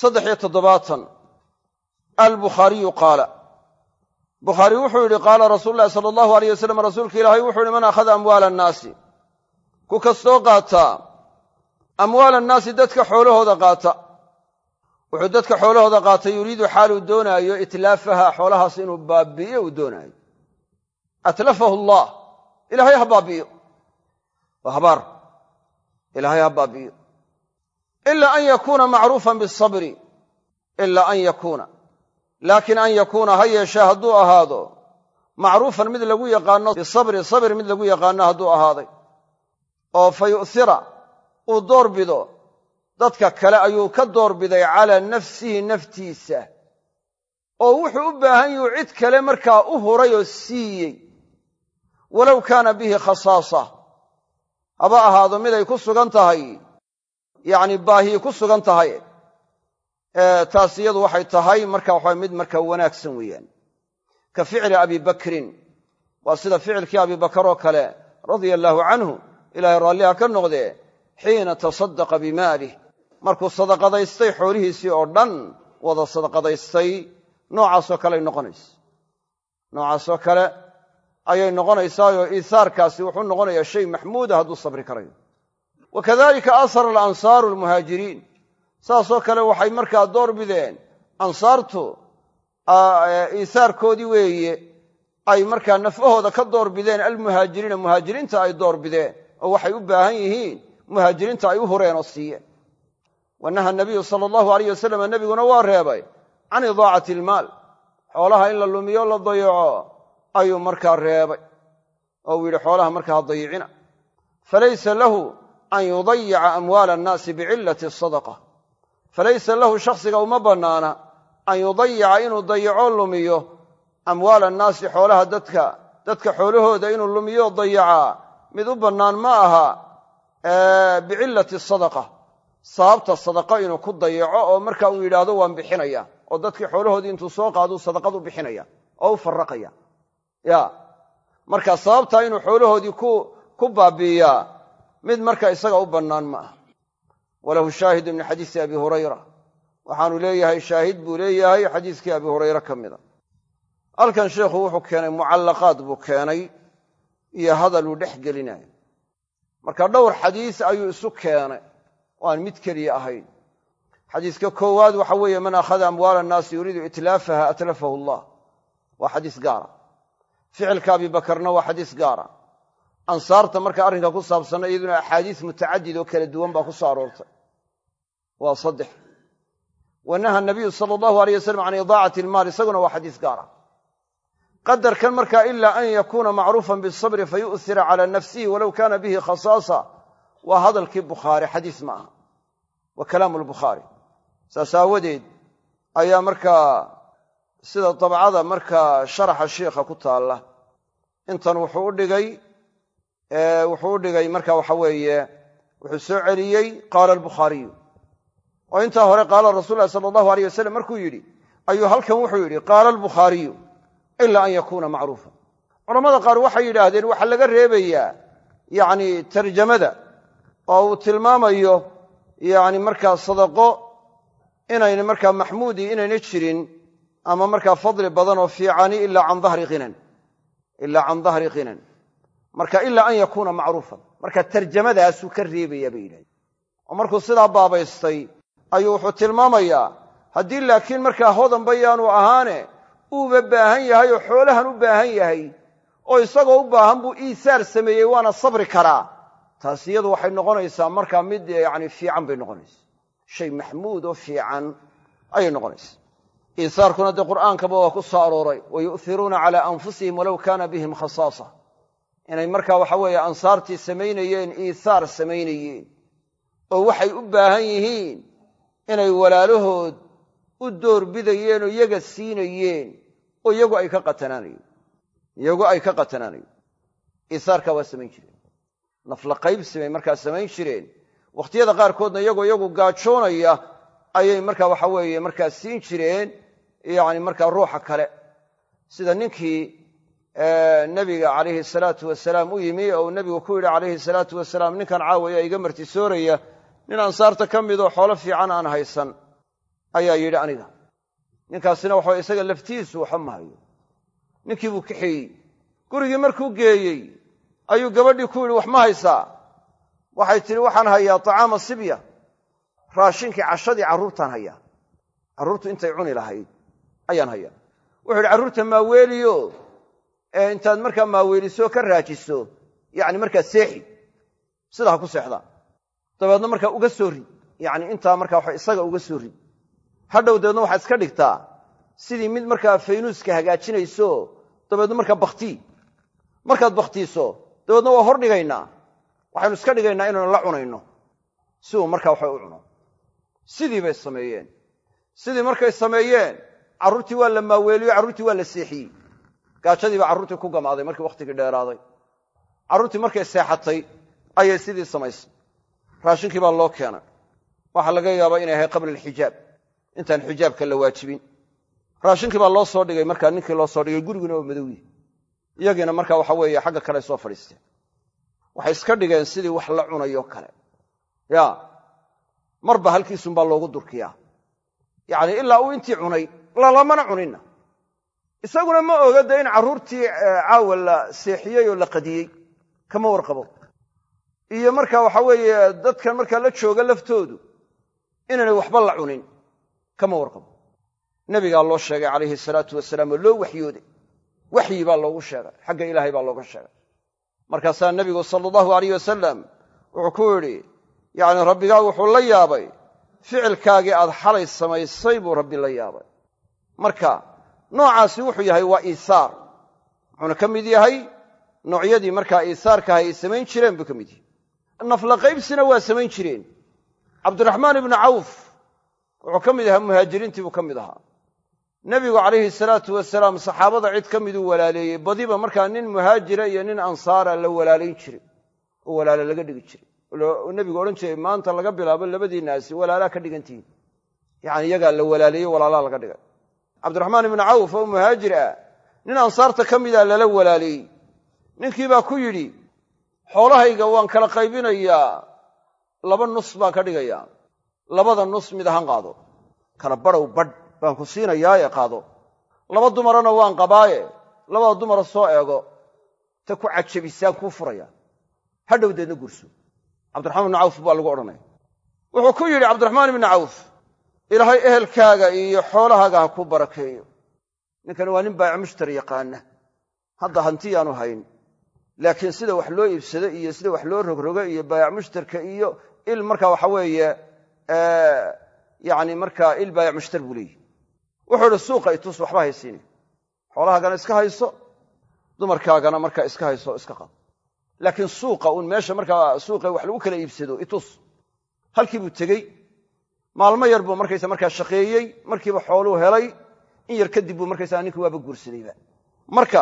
saddex iyo toddobaatan albukhaariyu qaala. Bukhaari wuxuu yidhi qaala rasuulu llahi sala allahu aleyh wasalam rasuulka ilaahay wuxuu yihi man akhada amwaala annaasi ku kastoo qaataa amwaala annaasi dadka xoolahooda qaata wuxuu dadka xoolahooda qaatay yuriidu xaaluu doonaayo itlaafaha xoolahaas inuu baabi'iyo uu doonaayo. Atlafahu allah. Ilaahay ha baabi'iyo. Waa habaar. Ilaahay ha baabi'iyo. Ila an yakuuna macruufan bisabri ila an yakuuna. Laakiin an yakuuna ha yeeshee hadduu ahaado macruufan mid lagu yaqaano bisabri sabr mid lagu yaqaano hadduu ahaaday. Oo fa yu'hira uu doorbido dadka kale ayuu ka doorbiday calaa nafsihi naftiisa oo wuxuu u baahan yuhu cid kale markaa u huray oo siiyey. Walow kaana bihi khasaasa haba ahaado miday ku sugan tahay yacni baahii ku sugan tahay. Taas iyadu waxay tahay marka waxa mid markaa wanaagsan weeyaan. Ka ficli abi bakrin waa sida ficilkii abibakar oo kale radia allaahu canhu ilaahay raalliha ka noqdee xiina tasadaqa bimaalih markuu sadaqadaystay xoolihiisii oo dhan wada sadaqadaystay noocaasoo kale ay noqonaysa. Noocaasoo kale ayay noqonaysaayoo iihaarkaasi wuxuu noqonayaa shay maxmuuda hadduu sabri karayo. Wa kadalika asara alansaaru almuhaajiriin. Saasoo kale waxay markaa door bideen. Ansaartu iihaarkoodii weeye ay markaa nafahooda ka door bideen. Almuhaajiriina muhaajiriinta ay door bideen oo waxay u baahan yihiin. Muhaajiriinta ay u hureen oo siiyeen wa naha nabiyu sala allahu alayh wasalam nebiguna waa reebay can idaacati ilmaal xoolaha in la lumiyo la dayaco ayuu markaa reebay. Oo uu yidhi xoolaha markaa ha dayicina. Falaysa lahu an yudayica amwaala annaasi bicillati sadaqa. Falaysa lahu shakhsiga uma bannaana an yudayica inuu dayaco lumiyo amwaala annaasi xoolaha dadka dadka xoolahooda inuu lumiyo dayacaa mid u bannaan ma aha bicillati sadaqa sababta sadaqo inuu ku dayaco oo marka uu yidhaahdo waan bixinaya oo dadkii xoolahoodii intuu soo qaaduu sadaqad u bixinaya oo u faraqaya ya. Marka sababtaa inuu xoolahoodii ku baabi'iyaa mid marka isaga u bannaan ma aha. Walahu shaahidu min xadiisi abi hurayra. Waxaanu leeyahay shaahid buu leeyahay xadiiskii abi hurayre ka mida halkan sheikhu wuxuu keenay mucallaqaad buu keenay iyo hadaluu dhex gelinayo. Marka dhowr xadiis ayuu isu keenay oo aan mid keliya ahayn. Xadiiska koowaad waxa weeye man akhada amwaala annaasi yuriidu itlaafaha atlafahu allah. Waa xadiis gaara. Ficilka abibakarna waa xadiis gaara. Ansaarta marka arrinka ku saabsanna iyaduna axaadiis mutacadid oo kala duwan baa ku soo aroortay. Waa saddex. Wa naha nabiyu sala allahu aleyh wasalam can idaacati ilmaal isaguna waa xadiis gaara. Qadarkan marka ila an yakuuna macruufan bisabri fayu'hira cala nafsihi walow kana bihi waa hadalkii bukhaari xadiis ma aha. Wa kalaamu lbukhaari saas aawadeed ayaa markaa sida dabcada markaa sharaxa shiikha ku taalla. Intan wuxuu u dhigay wuxuu u dhigay marka waxa weeye wuxuu soo celiyey qaala albukhaariyu. Oo intaa hore qaala rasul lahi sala allahu aleyh wasalam markuu yidhi ayuu halkan wuxuu yidhi qaala albukhaariyu ila an yakuuna macruufa culamada qaar waxay yidhaahdeen waxaa laga reebayaa yacni tarjamada oo uu tilmaamayo yacni markaa sadaqo inayna markaa maxmuudi inayna jirin ama markaa fadli badan oo fiicani ilaa can dahri khinan ilaa can dahri khinan marka ilaa an yakuuna macruufan. Marka tarjamadaasuu ka reebayaa bay yidhahdeen. Oo markuu sidaa baabaystay ayuu wuxuu tilmaamayaa haddii laakiin markaa hodanba yaanu ahaane uuba baahan yahay oo xoolahan u baahan yahay oo isagoo u baahan buu iisaar sameeyey waana sabri karaa taas iyadu waxay noqonaysaa markaa mid yani fiican bay noqonaysaa. Shay maxmuud oo fiican ayay noqonaysaa. Iisaarkuna dee qur'aankaba waa ku soo arooray. Wa yu'hiruuna calaa anfusihim walow kaana bihim khasaasa. Inay markaa waxa weeye ansaartii samaynayeen iisaar samaynayeen. Oo waxay u baahan yihiin inay walaalahood u doorbidayeen oo iyaga siinayeen oo iyagu ay ka qatanaanayeen. Iyagu ay ka qatanaanayeen. Iisaarkaa waa samayn jireen nafla qaybsi bay markaa samayn jireen. Wakhtiyada qaarkoodna iyagoo iyagu gaajoonaya ayay markaa waxa weeye markaa siin jireen yacni markaa ruuxa kale. Sida ninkii nebiga calayhi salaatu wasalaam u yimi oo nebigu ku yidhi calayhi salaatu wasalaam ninkan caawaya iga martisooraya nin ansaarta ka midoo xoolo fiican aan haysan ayaa yidhi aniga. Ninkaasina waxa isaga laftiisu waxa mahayo ninkii buu kaxeeyey. Gurigii markuu geeyey ayuu gabadhii ku yidhi wax ma haysaa. Waxay tidhi waxaan hayaa tacaama sibya raashinkii cashadii carruurtaan hayaa. Carruurtu intay cuni lahayd ayaan hayaa. Wuxu yidhi carruurta maaweeliyo ee intaad markaa maaweeliso ka raajiso yacni markaa seexi. Sidaa ha ku seexdaa dabeedna markaa uga soo rid. Yacni intaa markaa waxa isaga uga soo rid. Hadhow dabeedna waxaad iska dhigtaa sidii mid markaa faynuuska hagaajinayso dabeedna markaa baktii markaad bakhtiiso dabeedna waa hor dhigaynaa. Waxaynu iska dhigaynaa inaynu la cunayno. Si markaa waxa u cuno. Sidii bay sameeyeen. Sidii markay sameeyeen carruurtii waa la maaweeliyo carruurtii waa la seexiyey. Gaajadii baa carruurtii ku gamaaday markii wakhtigii dheeraaday. Carruurtii markay seexatay ayay sidii samaysay raashinkii baa loo keenay. Waxaa laga yaabaa inay ahay qabla alxijaab intaan xijaabka la waajibin. Raashinkii baa loo soo dhigay markaa ninkii loo soo dhigay guriguna waa madowyi iyagiina markaa waxa weeye xagga kale soo fadhiisteen. Waxay iska dhigeen sidii wax la cunayo kale. Ya marba halkiisunbaa loogu durkiyaa. Yacni ilaa uu intii cunay lalamana cuninna. Isaguna ma oga de in carruurtii caawa la seexiyey oo la qadiyey. Kama warqabo. Iyo marka waxa weeye dadkan markaa la jooga laftoodu inaanay waxba la cunin. Kama warqabo. Nebigaa loo sheegay calayhi salaatu wasalaam oo loo waxyooday waxyi baa loogu sheegay. Xagga ilaahay baa looga sheegay. Markaasaa nebigu sala allahu alayh wasalam wuxuu ku yidhi yacni rabbigaagu wuxuu la yaabay ficilkaagii aad xalay samaysay buu rabbi la yaabay. Marka noocaasi wuxuu yahay waa iisaar. Wuxuuna ka mid yahay noocyadii markaa iisaarkaha ay samayn jireen buu ka mid yahay. Nafla qaybsina waa samayn jireen. Cabdiraxmaan ibnu cawf wuxuu ka mid ahaa muhaajiriintii buu ka mid ahaa nebigu calayhi salaatu wasalaam saxaabada cid ka miduu walaaleeyey. Badiba markaa nin muhaajira iyo nin ansaara la walaalayn jiray oo walaalo laga dhigi jiray oo nebigu odhan jiray maanta laga bilaabo labadiinaasi walaalaa ka dhigantihiin yacani iyagaa la walaaleeyey walaalaa laga dhigay cabdiraxmaan ibnu cawf oo muhaajir ah nin ansaarta ka mida lala walaaleeyey. Ninkii baa ku yidhi xoolahayga waan kala qaybinayaa. Laba nus baan ka dhigayaa. Labada nus mid ahaan qaado. Kala badhow badh baan ku siinayaaye qaado. Laba dumarana waan qabaaye. Labada dumara soo eego. Ta ku cajabisaan kuu furaya. Hadhow deedna gurso. Cabdiraxmaan ibnu cawf baa lagu odhanaya wuxuu ku yidhi cabdiraxmaan ibnu cawf ilaahay ehelkaaga iyo xoolahaaga ha ku barakeeyo. Ninkani waa nin baayac mushtari yaqaana. Hadda hantiyaanu hayn. Laakiin sida wax loo iibsado iyo sida wax loo rogrogo iyo baayac mushtarka iyo il markaa waxa weeye yani markaa il baayac mushtar buu leeyihi wuxuu idhi suuqa itus waxba haysiini. Xoolahaagana iska hayso dumarkaagana markaa iska hayso iska qad laakiin suuqa uun meesha markaa suuqa wax lagu kala iibsado itus halkii buu tegey maalmo yar buu markaysa markaa shaqeeyey markiiba xooluu helay in yar kadib buu markaysaa ninkii waaba guursadayba marka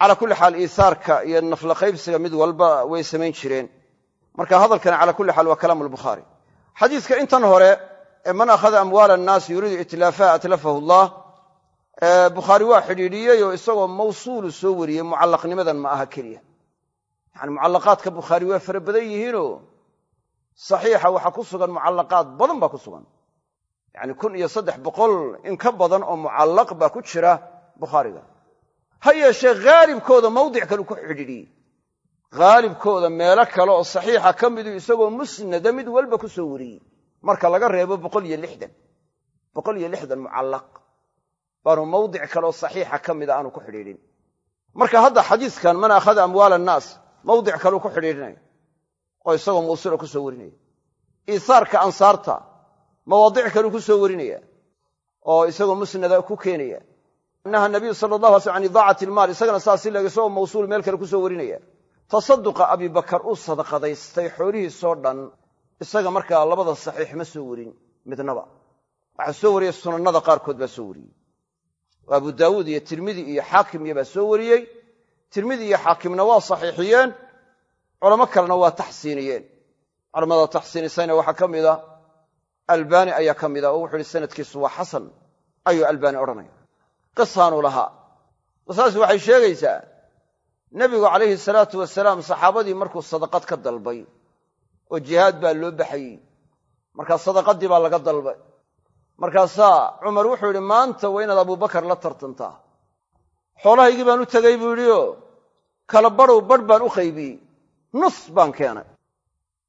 calaa kulli xaal iisaarka iyo nafla qaybsiga mid walba way samayn jireen. Marka hadalkani cala kulli xaal waa kalaamu lbukhaari intan hore man akhada amwaala annaasi yuriidu itlaafaha atlafahu allah. Bukhaari waa xidhiidhiyey oo isagoo mawsuulu soo wariyey mucallaqnimadan ma aha keliya. Yani mucallaqaadka bukhaari waa fara badan yihiinoo saxiixa waxaa ku sugan mucallaqaad badan baa ku sugan. Yacni kun iyo saddex boqol in ka badan oo mucallaq baa ku jira bukhaariga ha yeeshee haalibkooda mawdic kaleu ku xidhiidhiyey. Haalibkooda meelo kale oo saxiixa ka midu isagoo musnada mid walba ku soo wariyey marka laga reebo boqol iyo lixdan. Boqol iyo lixdan mucallaq. Baanu mawdic kale oo saxiixa ka mida aanu ku xidhiidhin. Marka hadda xadiiskan man akhada amwaala annaas mawdic kaleu ku xidhiidhinaya oo isagoo muusila ku soo warinaya. Iisaarka ansaarta mawaadic kaleu ku soo warinaya. Oo isagoo musnada ku keenaya. Naha nabiyu sala allahu alay sl an idaacati ilmaal isagana saasi leg isagoo mawsuul meel kale ku soo warinaya. Tasaduqa abibakar uu sadaqadaystay xoolihiisoo dhan isaga markaa labada saxiix ma soo warin midnaba. Waxaa soo wariyey sunanada qaarkood baa soo wariyey. Abu daawuud iyo tirmidi iyo xaakim iyo baa soo wariyey. Tirmidi iyo xaakimna waa saxiixiyeen. Culamo kalena waa taxsiiniyeen. Culamada taxsiinisayna waxaa ka mida albaani ayaa ka mida oo wuxu uhi sanadkiisu waa xasan ayuu albaani odhanaya qisaanu lahaa. Qisaas waxay sheegaysaa nebigu calayhi salaatu wasalaam saxaabadii markuu sadaqad ka dalbay oo jihaad baa loo baxayey markaa sadaqadii baa laga dalbay. Markaasaa cumar wuxuu yidhi maanta waa inaad abubakar la tartantaa xoolahaygii baan u tegey buu yidhi oo kala badhow badh baan u qaybiyey nus baan keenay.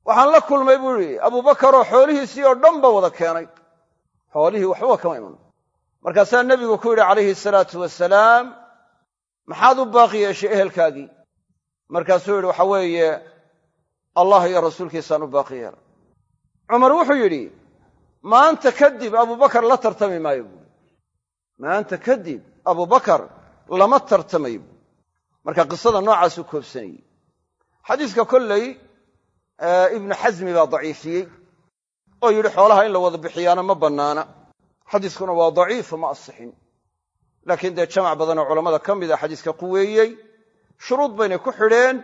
Waxaan la kulmay buu yidhi abubakaroo xoolihiisii oo dhan ba wada keenay. Xoolihii waxbaba kama iman. Markaasaa nebigu ku yidhi calayhi salaatu wasalaam maxaad u baaqi yeeshay ehelkaagii? Markaasuu yidhi waxa weeye allah iyo rasuulkiisaan u baaqi yeelay cumar wuxuu yidhi maanta kadib abubakar la tartami maayo buui maanta kadib abubakar lama tartamayo buui marka qisada noocaasuu koobsanayey xadiiska kolley ibnu xasmi baa daciifiyey oo yidhi xoolaha in la wada bixiyaana ma bannaana. Xadiiskuna waa daciifo ma asixin. Laakiin dee jamac badanoo culammada ka mida xadiiska quweeyey shuruud baynay ku xidheen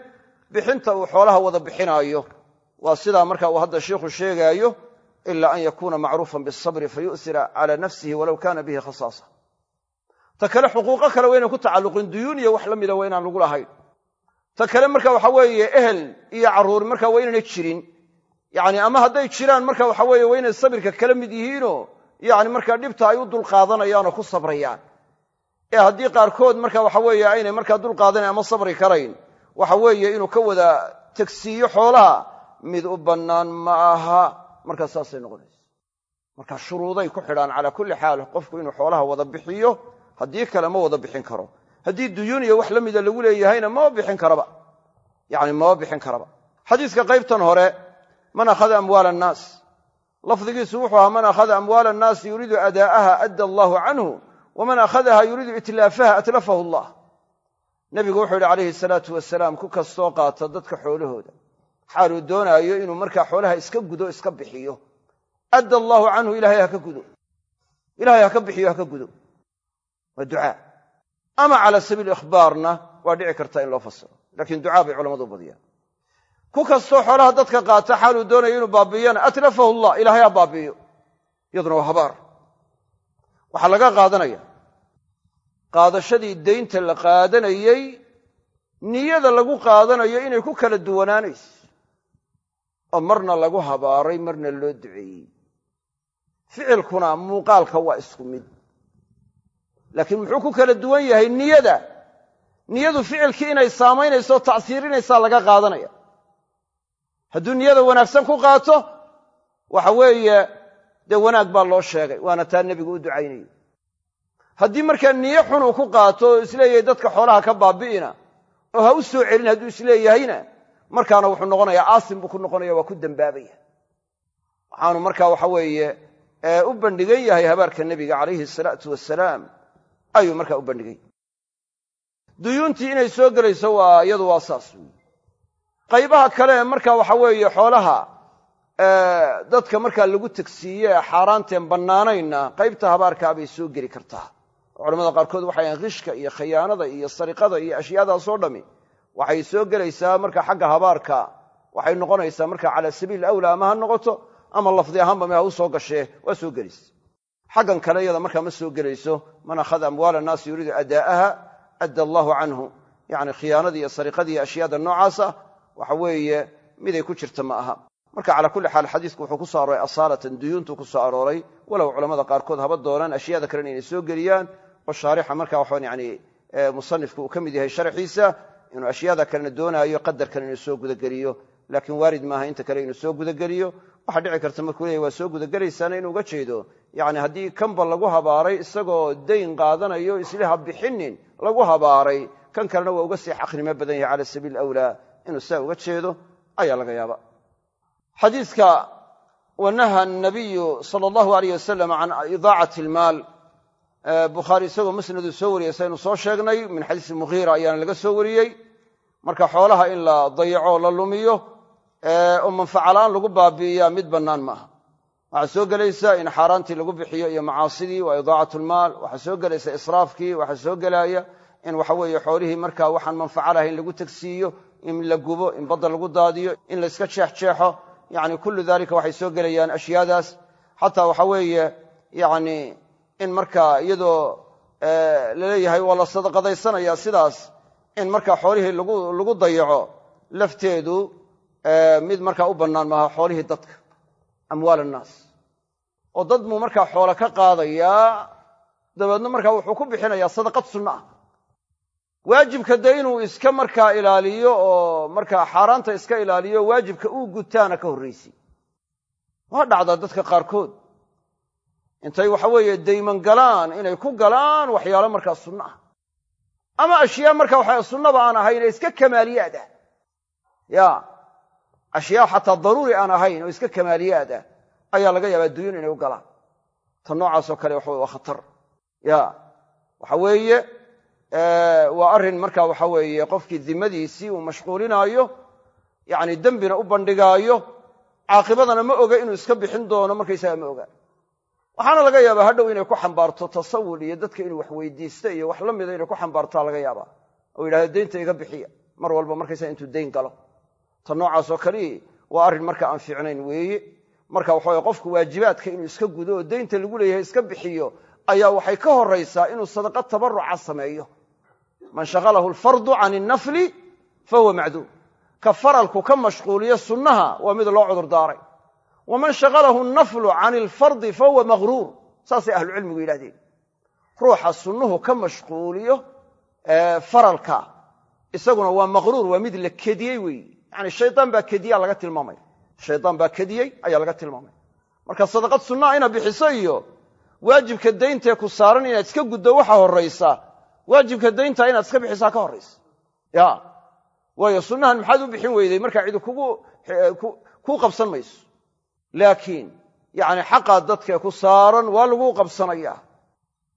bixinta uu xoolaha wada bixinaayo. Waa sidaa marka uu hadda sheikhu sheegaayo ila an yakuuna macruufan bisabri fayu'sira cala nafsihi walow kana bihi khasaasa. Ta kale xuquuqo kale waynay ku tacalluqin duyuun iyo wax la mida waa inaan lagu lahayn. Ta kale marka waxa weeye ehel iyo carruur marka waa inaynay jirin. Yani ama hadday jiraan marka waxa weeye waa inay sabirka kala mid yihiinoo yani markaa dhibta ay u dulqaadanayaanoo ku sabrayaan. Ee haddii qaarkood marka waxa weeye aynay markaa dulqaadanayn ama sabri karayn waxa weeye inuu ka wada tegsiiyo xoolaha. Mid u bannaan ma aha. Markaa saasay noqonaysa. Marka shuruuday ku xidhaan calaa kulli xaal qofku inuu xoolaha wada bixiyo haddii kale ma wada bixin karo. Haddii duyuun iyo wax la mida lagu leeyahayna mama bixin karaba. Yani mama bixin karaba. Xadiiska qaybtan hore man akhada amwaala annaas. Lafdigiisu wuxuu ahaa man akhada amwaala annaasi yuriidu adaa'aha adda allaahu canhu waman akhadaha yuriidu itlaafaha atlafahu allah nebigu wuxuu yidhi calayhi salaatu wasalaam ku kastoo qaata dadka xoolahooda. Xaaluu doonaayo inuu markaa xoolaha iska gudo iska bixiyo. Adda allaahu canhu ilahay haka gudo. Ilahay haka bixiyo haka gudo. Waa ducaa. Ama cala sabiili ikhbaarna waa dhici karta in loo fasiro. Lakiin ducaa bay culamadu u badiyaan. Ku kastoo xoolaha dadka qaata xaaluu doonayo inuu baabi'iyana atlafahu allah ilahay ha baabi'iyo. Iyaduna waa habaar. Waxaa laga qaadanaya qaadashadii daynta la qaadanayey niyada lagu qaadanayo inay ku kala duwanaanayso oo marna lagu habaaray marna loo duceeyey. Ficilkuna muuqaalka waa isku mid. Laakiin muxuu ku kala duwan yahay niyada. Niyadu ficilkii inay saamaynayso o tacsiirinaysaa laga qaadanaya. Hadduu niyada wanaagsan ku qaato waxa weeye dee wanaag baa loo sheegay waana taa nebigu u ducaynayey haddii markaa niyo xun uu ku qaato oo is leeyahay dadka xoolaha ka baabi'ina oo ha u soo celin hadduu isleeyahayna markaana wuxuu noqonayaa aasim buu ku noqonaya waa ku dembaabaya waxaanu markaa waxa weeye u bandhigan yahay habaarka nebiga calayhi salaatu wasalaam ayuu markaa u bandhigay. Duyuuntii inay soo gelayso waa iyadu waa saas qaybaha kale marka waxa weeye xoolaha dadka markaa lagu tegsiiye ee xaaraanteen bannaanayna qaybta habaarkaa bay soo geli kartaa culamada qaarkood waxay khishka iyo khiyaanada iyo sariqada iyo ashyaadaasoo dhami. Waxay soo gelaysaa marka xagga habaarka. Waxay noqonaysaa marka cala sabiil awla ama ha noqoto ama lafdi ahaanba me ha u soo gashee waa soo gelaysa. Xaggan kale iyada markaa ma soo gelayso man akhada amwaala annaasi yuriidu adaa'aha adda allahu canhu. Yani khiyaanadii iyo sariqadii iyo ashyaada noocaasa waxa weeye miday ku jirta ma aha. Marka calaa kulli xaal xadiisku wuxuu ku soo arooray asaalatan duyuuntuu ku soo arooray. Walow culamada qaarkood haba doonaan ashyaada kalena inay soo geliyaan oo shaarixa marka waxaan yani musanifku uu ka mid yahay sharxiisa inuu ashyaada kalena doonaayo qadarkan inuu soo gudageliyo. Laakiin waarid maaha inta kale inuu soo gudageliyo. Waxaa dhici karta markuu leeyahy waa soo gudagelaysaana inuu uga jeedo. Yani haddii kanba lagu habaaray isagoo dayn qaadanayo isle ha bixinin lagu habaaray kan kalena waa uga sii xaqnimo badan yahay cala sabiil awlaa. Inuu sidaa uga jeedo ayaa laga yaaba xadiidka wanaha nabiyu sala allahu aleyh wasalam can idaacati almaal bukhaari isagoo musnaduu soo wariyey saynu soo sheegnay min xadiisi mughiira ayaana laga soo wariyey. Marka xoolaha in la dayaco la lumiyo oo manfacalaan lagu baabi'iyaa mid bannaan maaha waxaa soo gelaysa in xaaraantii lagu bixiyo iyo macaasidii waa idaacat lmaal waxaa soo gelaysa israafkii waxaa soo gelaya in waxa weeye xoolihii markaa waxaan manfaco lahayn lagu tegsiiyo in la gubo in badda lagu daadiyo in layska jeexjeexo. Yani kullu dalika waxay soo gelayaan ashyaadaas. Xataa waxa weeye yani in markaa iyadoo la leeyahay waa la sadaqadaysanaya sidaas in markaa xoolihii lagu dayaco lafteedu mid markaa u bannaan maaha xoolihii dadka amwaal annaas. Oo dad buu markaa xoolo ka qaadayaa dabeedna markaa wuxuu ku bixinayaa sadaqad sunno ah. Waajibka dee inuu iska markaa ilaaliyo oo markaa xaaraanta iska ilaaliyo waajibka uu gutaana ka horraysay waa dhacdaa dadka qaarkood intay waxa weeye dayman galaan inay ku galaan waxyaalo markaa sunno ah. Ama ashyaa markaa waxa sunnaba aan ahayn ee iska kamaaliyaad ah ya ashyaa xataa daruuri aan ahayn oo iska kamaaliyaad ah ayaa laga yaabaa duyuun inay u galaan. Ta noocaasoo kale waxa weye waa khatar. Ya waxa weeye waa arrin marka waxa weeye qofkii dimadiisii uu mashquulinaayo yani dembina u bandhigaayo caaqibadana ma oga inuu iska bixin doono markaysaga ma oga waxaana laga yaabaa hadhow inay ku xambaarto tasawul iyo dadka inuu wax weydiisto iyo wax la mida inay ku xambaartaa laga yaabaa. Oo yidhahdo deynta iga bixiya. Mar walba markaysaga intuu dayn galo. Ta noocaasoo kale waa arrin marka aan fiicnayn weeye. Marka waxaweye qofku waajibaadka inuu iska gudo oo deynta lagu leeyahay iska bixiyo ayaa waxay ka horaysaa inuu sadaqa tabaruca sameeyo. Man shaqalahu alfardu can innafli fahuwa macduum. Ka faralku ka mashquuliyo sunnaha waa mid loo cudur daaray waman shaqalahu naflu can ilfardi fahuwa maqruur saasay ahlucilmigu yidhahdeen ruuxa sunnuhu ka mashquuliyo faralka isaguna waa maqruur waa mid la kediyey weeye yani shaydaan baa kediya laga tilmaamaya shaydaan baa kediyey ayaa laga tilmaamaya marka sadaqad sunnaha inaad bixiso iyo waajibka dayntae ku saaran inaad iska guddo waxa horaysa waajibka daynta inaad iska bixisaa ka horraysa ya waayo sunnahan maxaad u bixin weyday markaa cidi laakiin yani xaqaa dadkae ku saaran waa laguu qabsanaya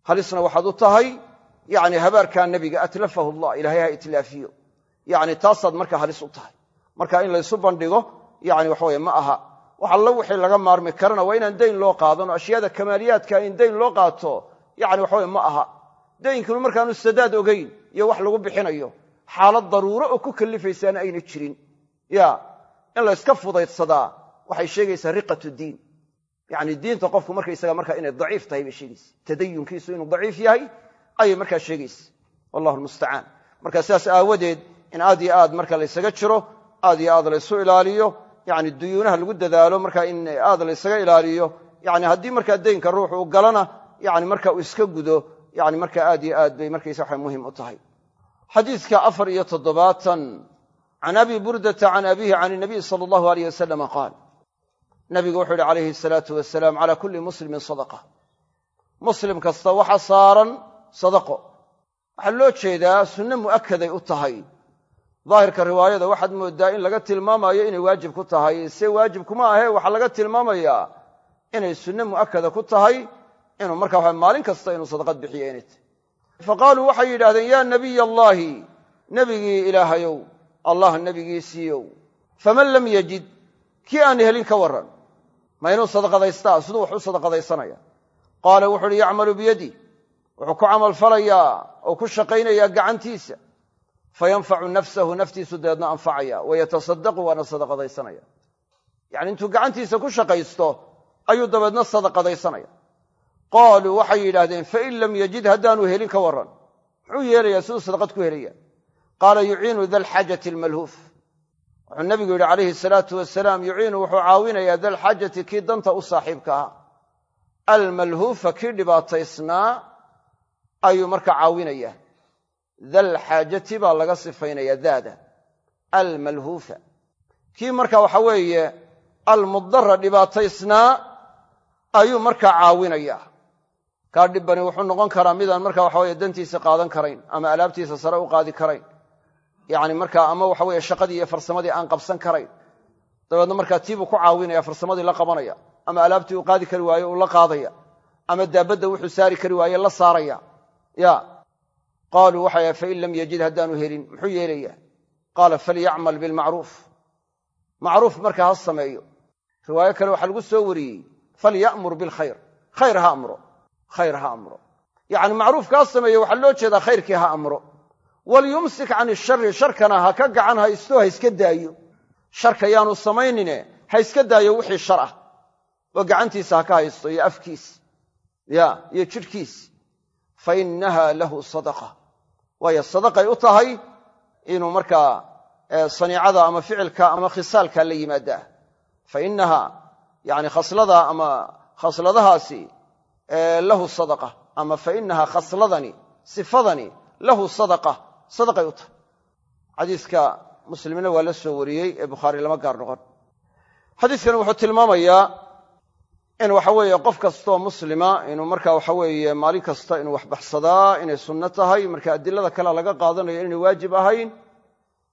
halisna waxaad u tahay yani habaarkaa nebiga atlafahu allah ilahay ha itlaafiyo. Yani taasaad markaa halis u tahay. Marka in laysu bandhigo yani waxaweye ma aha. Wax allo wixii laga maarmi karana waa inaan dayn loo qaadan oo ashyaada kamaaliyaadka in dayn loo qaato yani waxaweye ma aha. Daynkinu markaanu sadaad ogayn iyo wax lagu bixinayo xaalad daruuro oo ku kallifaysaana ayna jirin. Ya in layska fudaydsadaa waxay sheegaysaa riqat diin. Yani diinta qofku markaysaga markaa inay daciif tahay bay sheegaysa tadayunkiisu inuu daciif yahay ayay markaa sheegaysa wallahu lmustacaan marka sidaas aawadeed in aad yo aad marka laysaga jiro aad yo aad laysu ilaaliyo yani duyuunaha lagu dadaalo marka in aad laysaga ilaaliyo yani haddii markaa daynka ruux uu galana yani marka uu iska gudo yani marka aad yo aad bay markaysa waxa muhiim u tahay. Xadiidka afar iyo toddobaatan. Can abi burdata can abihi can nabiy sala allahu aleyh wasalama qaal nabigu wuxuu yihi calayhi asalaatu wasalaam cala kulli muslimin sadaqa. Muslim kasta waxa saaran sadaqo. Waxaa loo jeedaa sunne mu'akaday u tahay. Daahirka riwaayada waxaad mooddaa in laga tilmaamayo inay waajib ku tahay. Se waajib kuma ahe waxaa laga tilmaamayaa inay sunne mu'akada ku tahay inuu marka waxa maalin kasta inuu sadaqad bixiyo inay tahy fa qaaluu waxay yidhahdeen yaa nabiy allaahi nebigii ilaahayow allah nebigiisiiyow faman lam yajid? Kii aan helin ka warran ma inuu sadaqadaystaa siduu wax sadaqadaysanaya. Qaala wuxu uhi yacmalu biyadi. Wuxuu ku camalfalayaa oo ku shaqaynayaa gacantiisa. Fayanfacu nafsahu naftiisu dabeedna anfacaya wayatasadaqu waana sadaqadaysanaya. Yacni intuu gacantiisa ku shaqaysto ayuu dabeedna sadaqadaysanaya. Qaaluu waxay yidhaahdeen fain lam yajid haddaanu helin ka warran. Muxuu yeelayaa siduu sadaqad ku helaya qaala yuciinu da lxaajati almalhuuf wuxuu nabigu yidhi calayhi salaatu wasalaam yuciinu wuxuu caawinayaa dalxaajati kii danta u saaxiibka ahaa almalhuufa kii dhibaataysnaa ayuu markaa caawinayaa. Dalxaajati baa laga sifaynaya daada almalhuufa. Kii marka waxa weeye almudara dhibaataysnaa ayuu markaa caawinaya kaa dhibbani wuxuu noqon karaa midaan marka waxa weye dantiisa qaadan karayn ama alaabtiisa sare u qaadi karayn yani markaa ama waxa weye shaqadii iyo farsamadii aan qabsan karayn dabeedna markaa tiibuu ku caawinaya farsamadii la qabanaya ama alaabtii uu qaadi kari waayo uu la qaadaya ama daabadda wuxuu saari kari waaye la saaraya. Ya qaaluu waxay fain lam yajid haddaanu helin. Muxuu yeelaya qaala falyacmal bilmacruuf. Macruuf markaa ha sameeyo. Riwaayo kale waxaa lagu soo wariyey falya'mur bilkhayr. Khayr ha amro. Khayr ha amro. Yacni macruufka ha sameeyo waxaa loo jeedaa khayrkii ha amro walyumsik can ishari sharkana ha ka gacan haysto ha iska daayo. Sharka yaanu samaynine ha iska daayo wixii shar ah. Oo gacantiisa ha ka haysto iyo afkiis ya iyo jidhkiis. Fa innaha lahu sadaqa. Waayo sadaqay u tahay inuu markaa saniicada ama ficilka ama khisaalka la yimaadaa. Fa innaha yani khaslada ama sifadani lahu sadaqa sadaqay u tahay. Xadiiska muslimna waa la soo wariyey ee bukhaari lama gaar noqon. Xadiiskani wuxuu tilmaamayaa in waxa weeye qof kastoo muslima inuu marka waxa weeye maalin kasta inuu wax baxsadaa inay sunno tahay marka adilada kalea laga qaadanayo inay waajib ahayn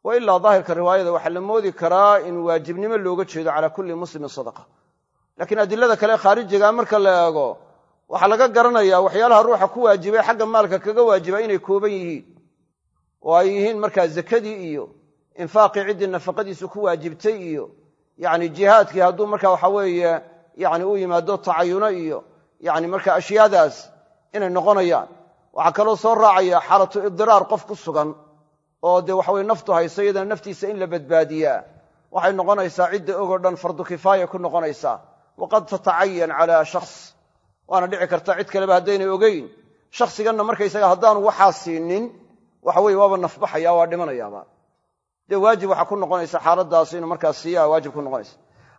wa ilaa daahirka riwaayada waxaa la moodi karaa in waajibnimo looga jeedo calaa kulli muslimin sadaqa. Laakiin adilada kale khaarijiga marka la eego waxaa laga garanayaa waxyaalaha ruuxa ku waajibay xagga maalka kaga waajiba inay kooban yihiin oo ay yihiin markaa zakadii iyo infaaqii ciddii nafaqadiisu ku waajibtay iyo yacni jihaadkii hadduu marka waxa weeye yani u yimaado tacayuno iyo yani marka ashyaadaas inay noqonayaan. Waxaa kaloo soo raacaya xaalatu idiraar qof ku sugan oo dee waxaweye naftu hayso iyadana naftiisa in la badbaadiyaa. Waxay noqonaysaa cidda ogoo dhan fardu kifaaya ku noqonaysaa. Waqad tatacayan cala shakhs. Waana dhici karta cid kaleba haddaynay ogeyn. Shakhsiganna markaysaga haddaanu waxaa siinin waxa weye waaba nafbaxaya waa dhimanayaaba. Dee waajib waxaa ku noqonaysa xaaladaas inuu markaa siiyaa waajib ku noqonaysa.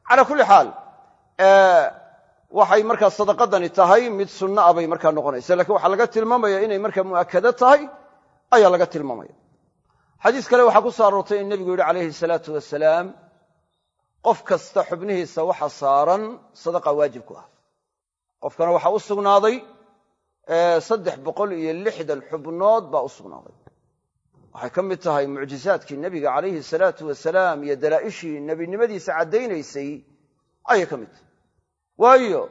Cala kulli xaal waxay markaa sadaqadani tahay mid sunna a bay markaa noqonaysa. Lakiin waxaa laga tilmaamaya inay markaa mu'akado tahay ayaa laga tilmaamaya. Xadiis kale waxaa ku soo in nebigu yidhi calayhi salaatu wasalaam qof kasta xubnihiisa waxa saaran sadaqa waajib ku ah. Qofkana waxaa u sugnaaday saddex boqol iyo lixdan xubnood baa u sugnaaday waxay ka mid tahay mucjizaadkii nebiga calayhi salaatu wasalaam iyo dalaa'ishii nebinimadiisa caddaynaysay ayay ka mid tahay. Waayo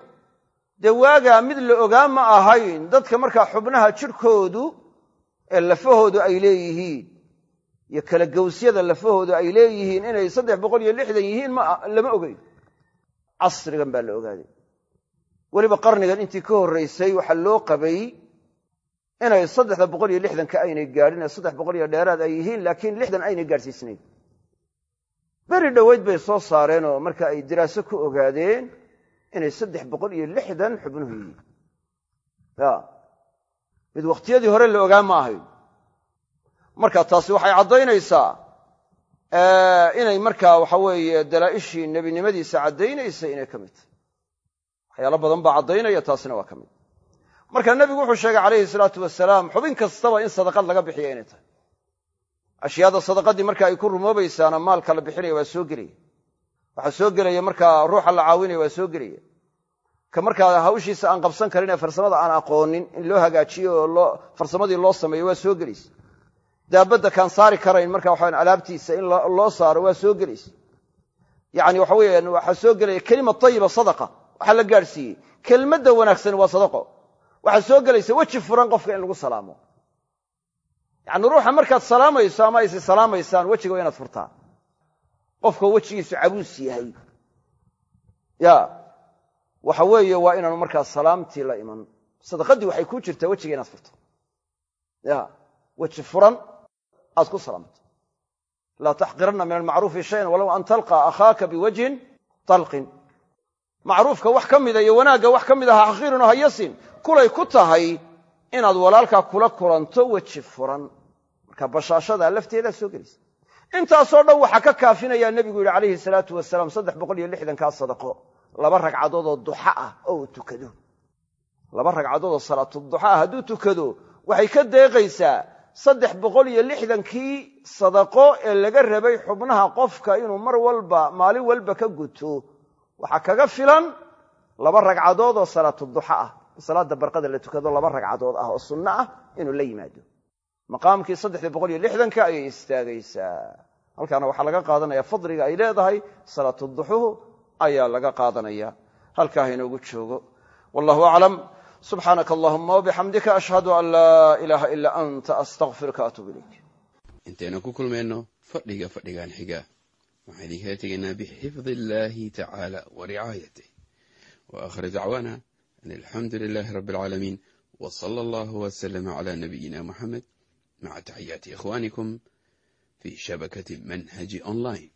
dee waagaa mid la ogaa ma ahayn dadka markaa xubnaha jidhkoodu ee lafahoodu ay leeyihiin iyo kala gowsyada lafahoodu ay leeyihiin inay saddex boqol iyo lixdan yihiin lama ogeyn. Casrigan baa la ogaaday. Weliba qarnigan intii ka horraysay waxaa loo qabay inay saddexda boqol iyo lixdanka aynay gaadhin ee saddex boqol iyo dheeraad ay yihiin laakiin lixdan aynay gaadhsiisnayn beri dhoweyd bay soo saareen oo marka ay diraaso ku ogaadeen inay saddex boqol iyo lixdan xubnuhu yihiin. Ya mid wakhtiyadii hore la ogaa ma ahayn. Marka taasi waxay caddaynaysaa inay markaa waxa weeye dalaa'ishii nebinimadiisa caddaynaysa inay ka mid tahay. Waxyaalo badan baa caddaynaya taasina waa ka mid marka nebigu wuxuu sheegay calayhi salaatu wasalaam xubin kastaba in sadaqad laga bixiya inay tahay. Ashyaada sadaqadii marka ay ku rumoobaysaana maalka la bixinaya waa soo gelaya. Waxaa soo gelaya markaa ruuxa la caawinaya waa soo gelaya. Ka markaa hawshiisa aan qabsan karin ee farsamada aan aqoonin in loo hagaajiyo oo farsamadii loo sameeyo waa soo gelaysa daabadda kaan saari karayn marka waxawan alaabtiisa in loo saaro waa soo gelaysa yacni waxa weeyaan waxaa soo gelaya kelima tayiba sadaqa. Waxaa la gaadhsiiyey kelmadda wanaagsan waa sadaqo waxaa soo gelaysa weji furan qofka in lagu salaamo. Yacni ruuxa markaad salaamayso ama aysi salaamaysaan wejiga waa inaad furtaan. Qofka wejigiisu cabuus yahay. Ya waxa weeye waa inaanu markaa salaamtii la iman. Sadaqadii waxay ku jirtaa wejiga inaad furto. Ya weji furan aad ku salaamto laa taxqiranna min almacruufi shayan walow an talqa akhaaka biwajhin talqin macruufka wax ka mida iyo wanaagga wax ka mid aha xaqiirun oo hayasin kulay ku tahay inaad walaalkaa kula kulanto weji furan. Marka bashaashadaa lafteedaa soo gelaysa intaasoo dhan waxaa ka kaafinayaa nebigu yidhi calayhi salaatu wasalaam saddex boqol iyo lixdankaa sadaqo. Laba ragcadood oo duxa ah oo uu tukado. Laba ragcadood oo salaatuduxa ah hadduu tukado waxay ka deeqaysaa saddex boqol iyo lixdankii sadaqo ee laga rabay xubnaha qofka inuu mar walba maalin walba ka guto waxaa kaga filan laba ragcadood oo salaatuduxa ah. Salaada barqada la tukado laba ragcadood ah oo sunno ah inuu la yimaado. Maqaamkii saddexdii boqol iyo lixdanka ayay istaagaysaa. Halkaana waxaa laga qaadanaya fadliga ay leedahay salaatuduxuhu ayaa laga qaadanaya. Halkaa ha inoogu joogo. Wallahu aclam subxaanaka allahuma wabixamdika ashhadu an laa ilaaha ilaa anta astaqfiruka atuub ilayk. Intaynu ku kulmayno fadhiga fadhigan xiga waxaan idinkala tegaynaa bixifdi illaahi tacaala wa ricaayatih wa aakhir dacwaana an alxamdu lilaahi rabbi alcaalamiin w sala allahu waslama cala nabiyina muxamed maca taxiyaati ikhwanikum fi shabakati manhaji online